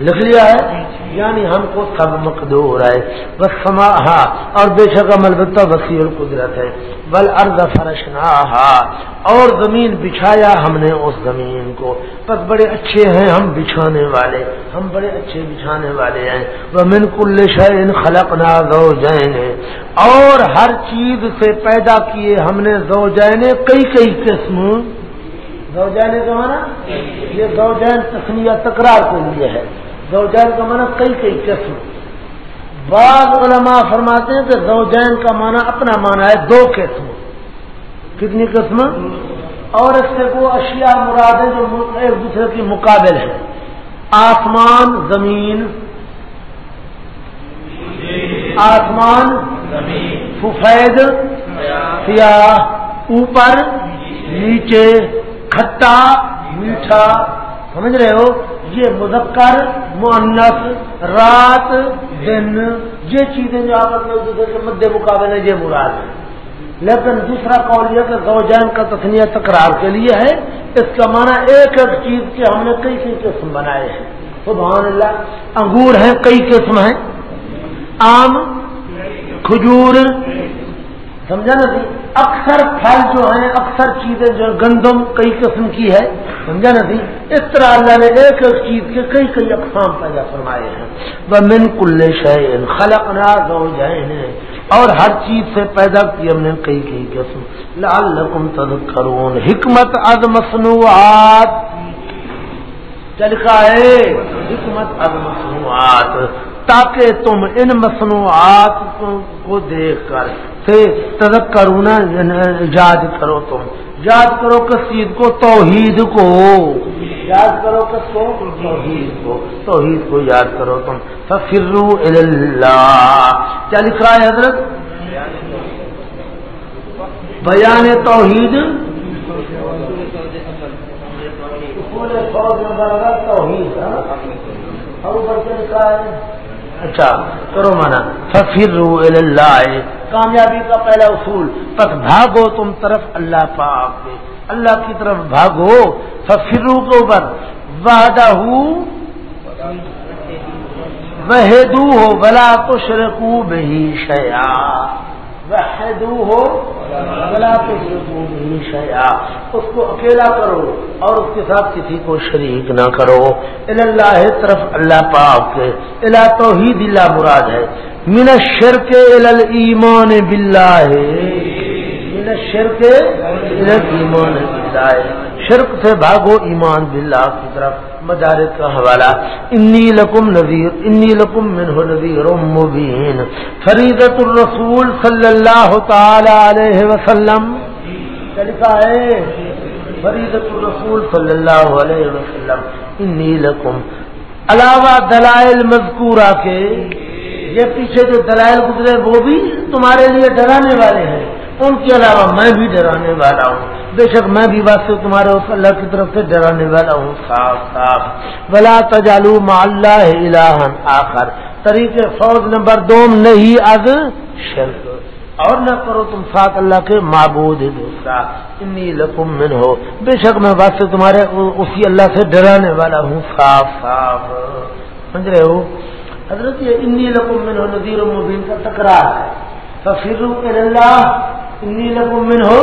لکھ لیا ہے یعنی ہم کو سب مقدور ہے۔ بس سما اور بے شک البتہ وسیع القدرت ہے۔ بل ارد فرشنا اور زمین بچھایا ہم نے اس زمین کو۔ بس بڑے اچھے ہیں ہم بچھانے والے۔ ہم بڑے اچھے بچھانے والے ہیں۔ وہ من کل شعین خلق نہ اور ہر چیز سے پیدا کیے ہم نے زو کئی کئی قسم۔ زوجین کا مانا یہ زوجین تخلیہ تکرار کے لیے ہے۔ زوجین کا مانا کئی کئی قسم۔ بعض علماء فرماتے ہیں کہ زوجین کا مانا اپنا مانا ہے دو قسم۔ کتنی قسم؟ اور اس سے وہ اشیاء مراد ہیں جو ایک دوسرے کی مقابل ہے آسمان، زمین۔ آسمان۔ سفید۔ سیاہ۔ اوپر۔ نیچے۔ کھٹا۔ میٹھا۔ سمجھ رہے ہو؟ یہ مذکر معنس رات، دن، یہ چیزیں جو آپ اپنے دوسرے کے مد مقابلے یہ مراد ہے لیکن دوسرا قول یہ کہ زوجین کا تسنیہ تکرار کے لیے ہے۔ اس کا معنی ایک ایک چیز کے ہم نے کئی کئی قسم بنائے ہیں۔ سبحان اللہ، انگور ہیں، کئی قسم ہیں۔ آم، کھجور سمجھا نا سی اکثر پھل جو ہیں، اکثر چیزیں جو گندم کئی قسم کی ہے، سمجھا نا سی اس طرح اللہ نے ایک ایک چیز کے کئی کئی اقسام پیدا فرمائے ہیں۔ وہ من کل شعین خلق ناز ہو جائیں اور ہر چیز سے پیدا کی ہم نے کئی کئی قسم۔ لال تذکرون۔ حکمت از مصنوعات۔ چلکا ہے؟ حکمت از مصنوعات۔ تاکہ تم ان مصنوعات کو دیکھ کر سے تدک کرونا یاد کرو تم۔ یاد کرو کس چیز کو، توحید کو۔ یاد کرو کس کو توحید کو۔ توحید کو یاد کرو تم۔ فرو اللہ کیا لکھ رہا ہے حضرت؟ بیان توحید۔ توحید ہاں؟ اور اوپر سے لکھا ہے اچھا کرو مانا۔ ففر اللہ کامیابی کا پہلا اصول۔ پس بھاگو تم طرف اللہ پاک اللہ کی طرف بھاگو۔ ففرو کے اوپر۔ وحدہ وحدو ہو بلا تو شرکو بہی شیا وحدو ہو بلا اس کو اکیلا کرو اور اس کے ساتھ کسی کو شریک نہ کرو۔ اللہ طرف اللہ پاک کے۔ اللہ توحید اللہ مراد ہے۔ من الشرک الى ایمان باللہ۔ من الشرک الى ایمان باللہ۔ شرک سے بھاگو ایمان باللہ کی طرف۔ مدارت کا حوالہ، انی لکم نذیر، انی لکم منہ نذیر مبین فریدت الرسول صلی اللہ تعالی علیہ وسلم. لکھا ہے فریدت الرسول صلی اللہ علیہ وسلم، انی لکم. علاوہ دلائل مذکورہ کے، یہ پیچھے جو دلائل گزرے وہ بھی تمہارے لیے ڈرانے والے ہیں۔ ان کے علاوہ میں بھی ڈرانے والا ہوں۔ بے شک میں بھی واسطے تمہارے اس اللہ کی طرف سے ڈرانے والا ہوں۔ صاف صاف۔ بلا تجالو اللہ الہن آخر۔ طریقے فوج نمبر دو نہیں، از شرک۔ اور نہ کرو تم ساتھ اللہ کے معبود دوسرا۔ انی لکم من ہو بے شک میں واسطے تمہارے اسی اللہ سے ڈرانے والا ہوں۔ صاف صاف۔ سمجھ رہے ہو؟ حضرت یہ انی لکم من ہو نذیر مبین کا تکرار ہے۔ ففر اللہ انی لکم من ہو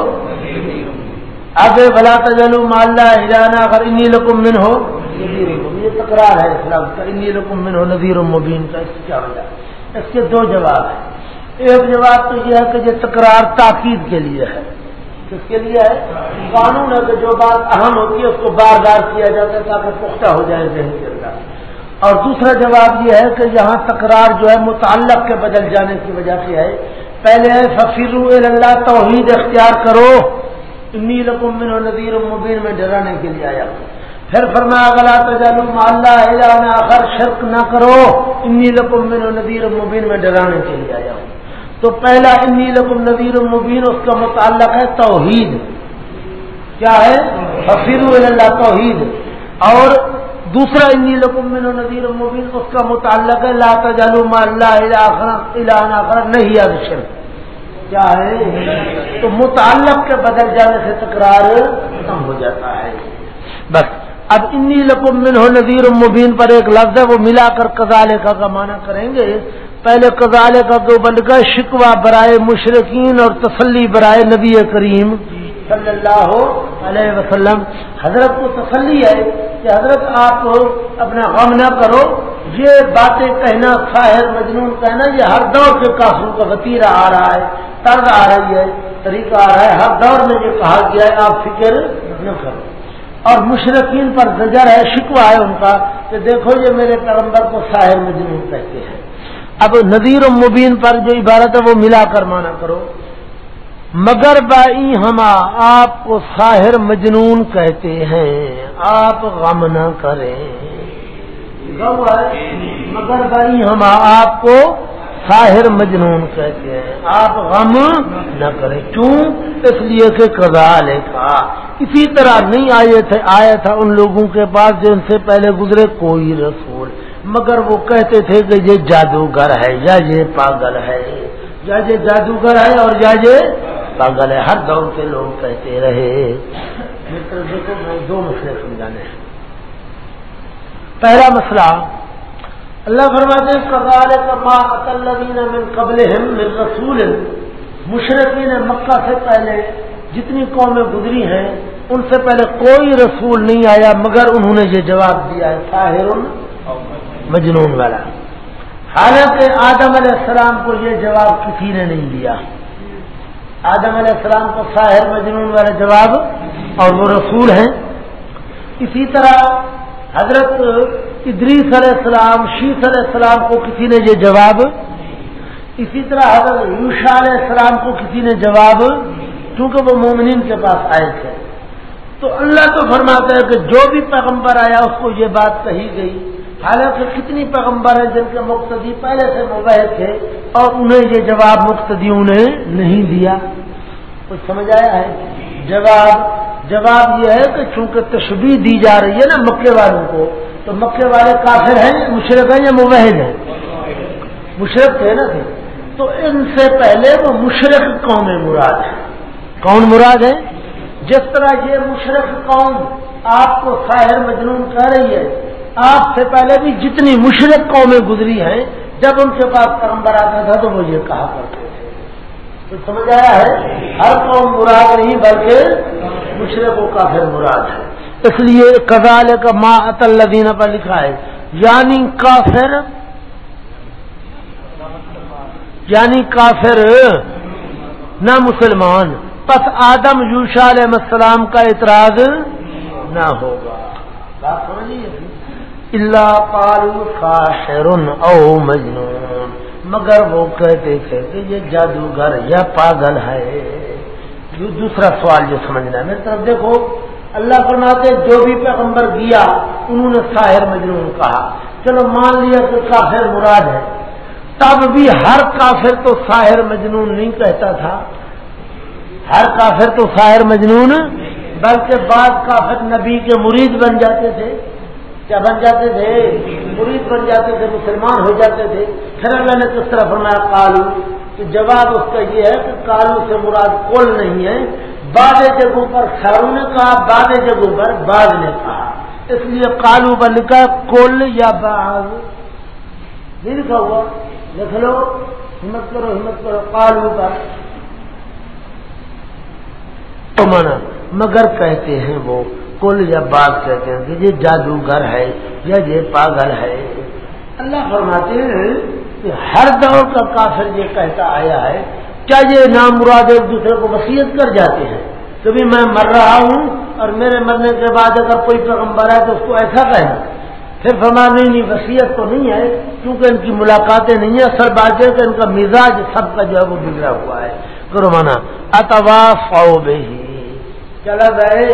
آگے بلا تجلو ماللہ ہرانا اگر انی لکم من ہو یہ تکرار ہے اسلام کا. انی لکم من ہو نذیر مبین کا اس کیا وجہ اس کے دو جواب ہیں. ایک جواب تو یہ ہے کہ یہ تکرار تاکید کے لیے ہے. کس کے لیے ہے؟ قانون ہے کہ جو بات اہم ہوتی ہے اس کو بار بار کیا جاتا ہے تاکہ پختہ ہو جائے ذہن کے اندر. اور دوسرا جواب یہ ہے کہ یہاں تکرار جو ہے متعلق کے بدل جانے کی وجہ سے ہے. پہلے ہے ففیر اللہ توحید اختیار کرو۔ انی من نذیر مبین میں ڈرانے کے لیے آیا پھر فرما اگلا تجالم اللہ آخر، شرک نہ کرو۔ انی لکم من نذیر مبین میں ڈرانے کے لیے آیا ہوں۔ تو پہلا انی لکم نذیر مبین اس کا متعلق ہے توحید۔ کیا ہے؟ ففیر اللہ توحید۔ اور دوسرا انی لکم من نذیر مبین اس کا متعلق ہے، لا تجالم اللہ آخر نہیں یاد شرک۔ کیا ہے؟ تو متعلق کے بدل جانے سے تکرار ختم ہو جاتا ہے۔ بس، اب انی لکم من نذیر مبین پر ایک لفظ ہے، وہ ملا کر کزالے کا کا معنی کریں گے۔ پہلے کزالے کا تو بن گئے شکوہ برائے مشرقین اور تسلی برائے نبی کریم۔ صلی اللہ علیہ وسلم، حضرت کو تسلی ہے کہ حضرت آپ اپنا غم نہ کرو، یہ باتیں کہنا شاہر مجنون کہنا، یہ ہر دور کے کافروں کا وطیرہ آ رہا ہے، طرز آ رہی ہے، طریقہ آ رہا ہے، ہر دور میں یہ کہا گیا ہے، آپ فکر نہ کرو۔ اور مشرقین پر زجر ہے شکوا ہے ان کا کہ دیکھو یہ میرے پیغمبر کو شاہر مجنون کہتے ہیں۔ اب نذیر و مبین پر جو عبارت ہے، وہ ملا کر مانا کرو۔ مگر بائی ہما آپ کو ساحر مجنون کہتے ہیں آپ غم نہ کریں۔ مگر بائی ہما آپ کو ساحر مجنون کہتے ہیں۔ آپ غم نہ کریں۔ کیوں؟ اس لیے کہ کزا لکھا اسی طرح نہیں آئے تھے آیا تھا ان لوگوں کے پاس جن سے پہلے گزرے کوئی رسول۔ مگر وہ کہتے تھے کہ یہ جادوگر ہے یا یہ پاگل ہے۔ یا یہ جادوگر ہے اور یا یہ پاگل ہے ہر دور کے لوگ کہتے رہے۔ دیکھو میں دو مسئلے سمجھانے ہیں۔ پہلا مسئلہ اللہ فرماتے من قبل رسول. مشرقین مکہ سے پہلے جتنی قومیں گزری ہیں ان سے پہلے کوئی رسول نہیں آیا مگر انہوں نے یہ جواب دیا ہے طاہر مجنون والا. حالانکہ آدم علیہ السلام کو یہ جواب کسی نے نہیں دیا۔ آدم علیہ السلام کو ساحر مجنون والے جواب اور وہ رسول ہیں۔ اسی طرح حضرت ادریس علیہ السلام شیخ علیہ السلام کو کسی نے یہ جواب؟ اسی طرح حضرت یوشا علیہ السلام کو کسی نے جواب؟ کیونکہ وہ مومنین کے پاس آئے تھے۔ تو اللہ تو فرماتا ہے کہ جو بھی پیغمبر آیا اس کو یہ بات کہی گئی۔ حالانکہ کتنی پیغمبر ہیں جن کے مقتدی پہلے سے مباحد تھے اور انہیں یہ جواب مقتدیوں نے نہیں دیا؟ کچھ سمجھ آیا ہے؟ جواب جواب یہ ہے کہ چونکہ تشبیح دی جا رہی ہے نا مکے والوں کو، تو مکے والے کافر ہیں، مشرق ہیں یا مبحد ہیں؟ مشرق تھے نا تھے تو ان سے پہلے وہ مشرق قوم مراد ہے کون مراد ہے جس طرح یہ مشرق قوم آپ کو ساحر مجنون کہہ رہی ہے آپ سے پہلے بھی جتنی مشرق قومیں گزری ہیں، جب ان کے پاس پیغمبر آتا تھا تو وہ یہ کہا کرتے تھے۔ تو سمجھ آیا ہے؟ ہر قوم مراد نہیں، بلکہ مشرق و کافر مراد ہے۔ اس لیے کزال کا ماں اطلینہ پر لکھا ہے۔ یعنی کافر یعنی کافر، نہ مسلمان۔ پس آدم یوشا علیہ السلام کا اعتراض نہ ہوگا۔ بات سمجھیے اللہ پالو خاشر او مجنون، مگر وہ کہتے تھے کہ یہ جادوگر یا پاگل ہے۔ دوسرا سوال جو سمجھنا ہے، میری طرف دیکھو، اللہ فرماتے جو بھی پیغمبر گیا، انہوں نے ساحر مجنون کہا۔ چلو مان لیا کہ کافر مراد ہے۔ تب بھی ہر کافر تو ساحر مجنون نہیں کہتا تھا۔ ہر کافر تو ساحر مجنون، بلکہ بعض کافر نبی کے مرید بن جاتے تھے۔ کیا بن جاتے تھے؟ مرید بن جاتے تھے، مسلمان ہو جاتے تھے۔ پھر اللہ نے کس طرح فرمایا کالو تو جواب اس کا یہ ہے کہ کالو سے مراد کول نہیں ہے۔ بعد جگہوں پر خیروں نے کہا بعد جگہوں پر بعد نے کہا۔ اس لیے کالو پر لکھا کل یا باغ نہیں لکھا ہوا۔ لکھ لو۔ ہمت کرو ہمت کرو۔ کالو پر تو مانا، مگر کہتے ہیں وہ کل یا بات کہتے ہیں کہ یہ جادوگر ہے یا یہ پاگل ہے۔ اللہ فرماتے ہیں کہ ہر دور کا کافر یہ کہتا آیا ہے، کیا یہ نام مراد ایک دوسرے کو وسیعت کر جاتے ہیں؟ کبھی میں مر رہا ہوں اور میرے مرنے کے بعد اگر کوئی پیغمبر ہے تو اس کو ایسا کہیں۔ پھر فرما نہیں نہیں وسیعت تو نہیں ہے، کیونکہ ان کی ملاقاتیں نہیں ہیں، اصل بات ہے کہ ان کا مزاج سب کا جو ہے وہ بگڑا ہوا ہے۔ کرو مانا اتوا فاؤ بے ہی چلا گئے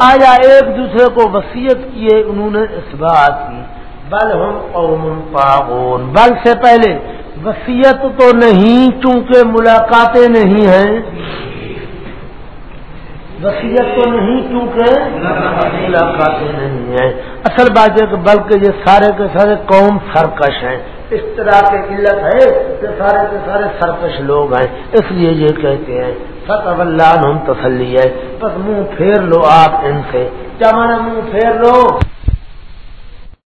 آیا ایک دوسرے کو وسیعت کیے انہوں نے اس بات کی۔ بل ہم قوم پاغون بل سے پہلے وسیعت تو نہیں، چونکہ ملاقاتیں نہیں ہیں۔ وسیعت تو نہیں کیونکہ ملاقاتیں نہیں ہیں۔ اصل بات ہے کہ بلکہ یہ سارے کے سارے قوم سرکش ہیں۔ اس طرح کی علت ہے کہ سارے کے سارے سرکش لوگ ہیں۔ اس لیے یہ کہتے ہیں فتح اللہ تسلی ہے بس منہ پھیر لو آپ ان سے۔ کیا مانا منہ پھیر لو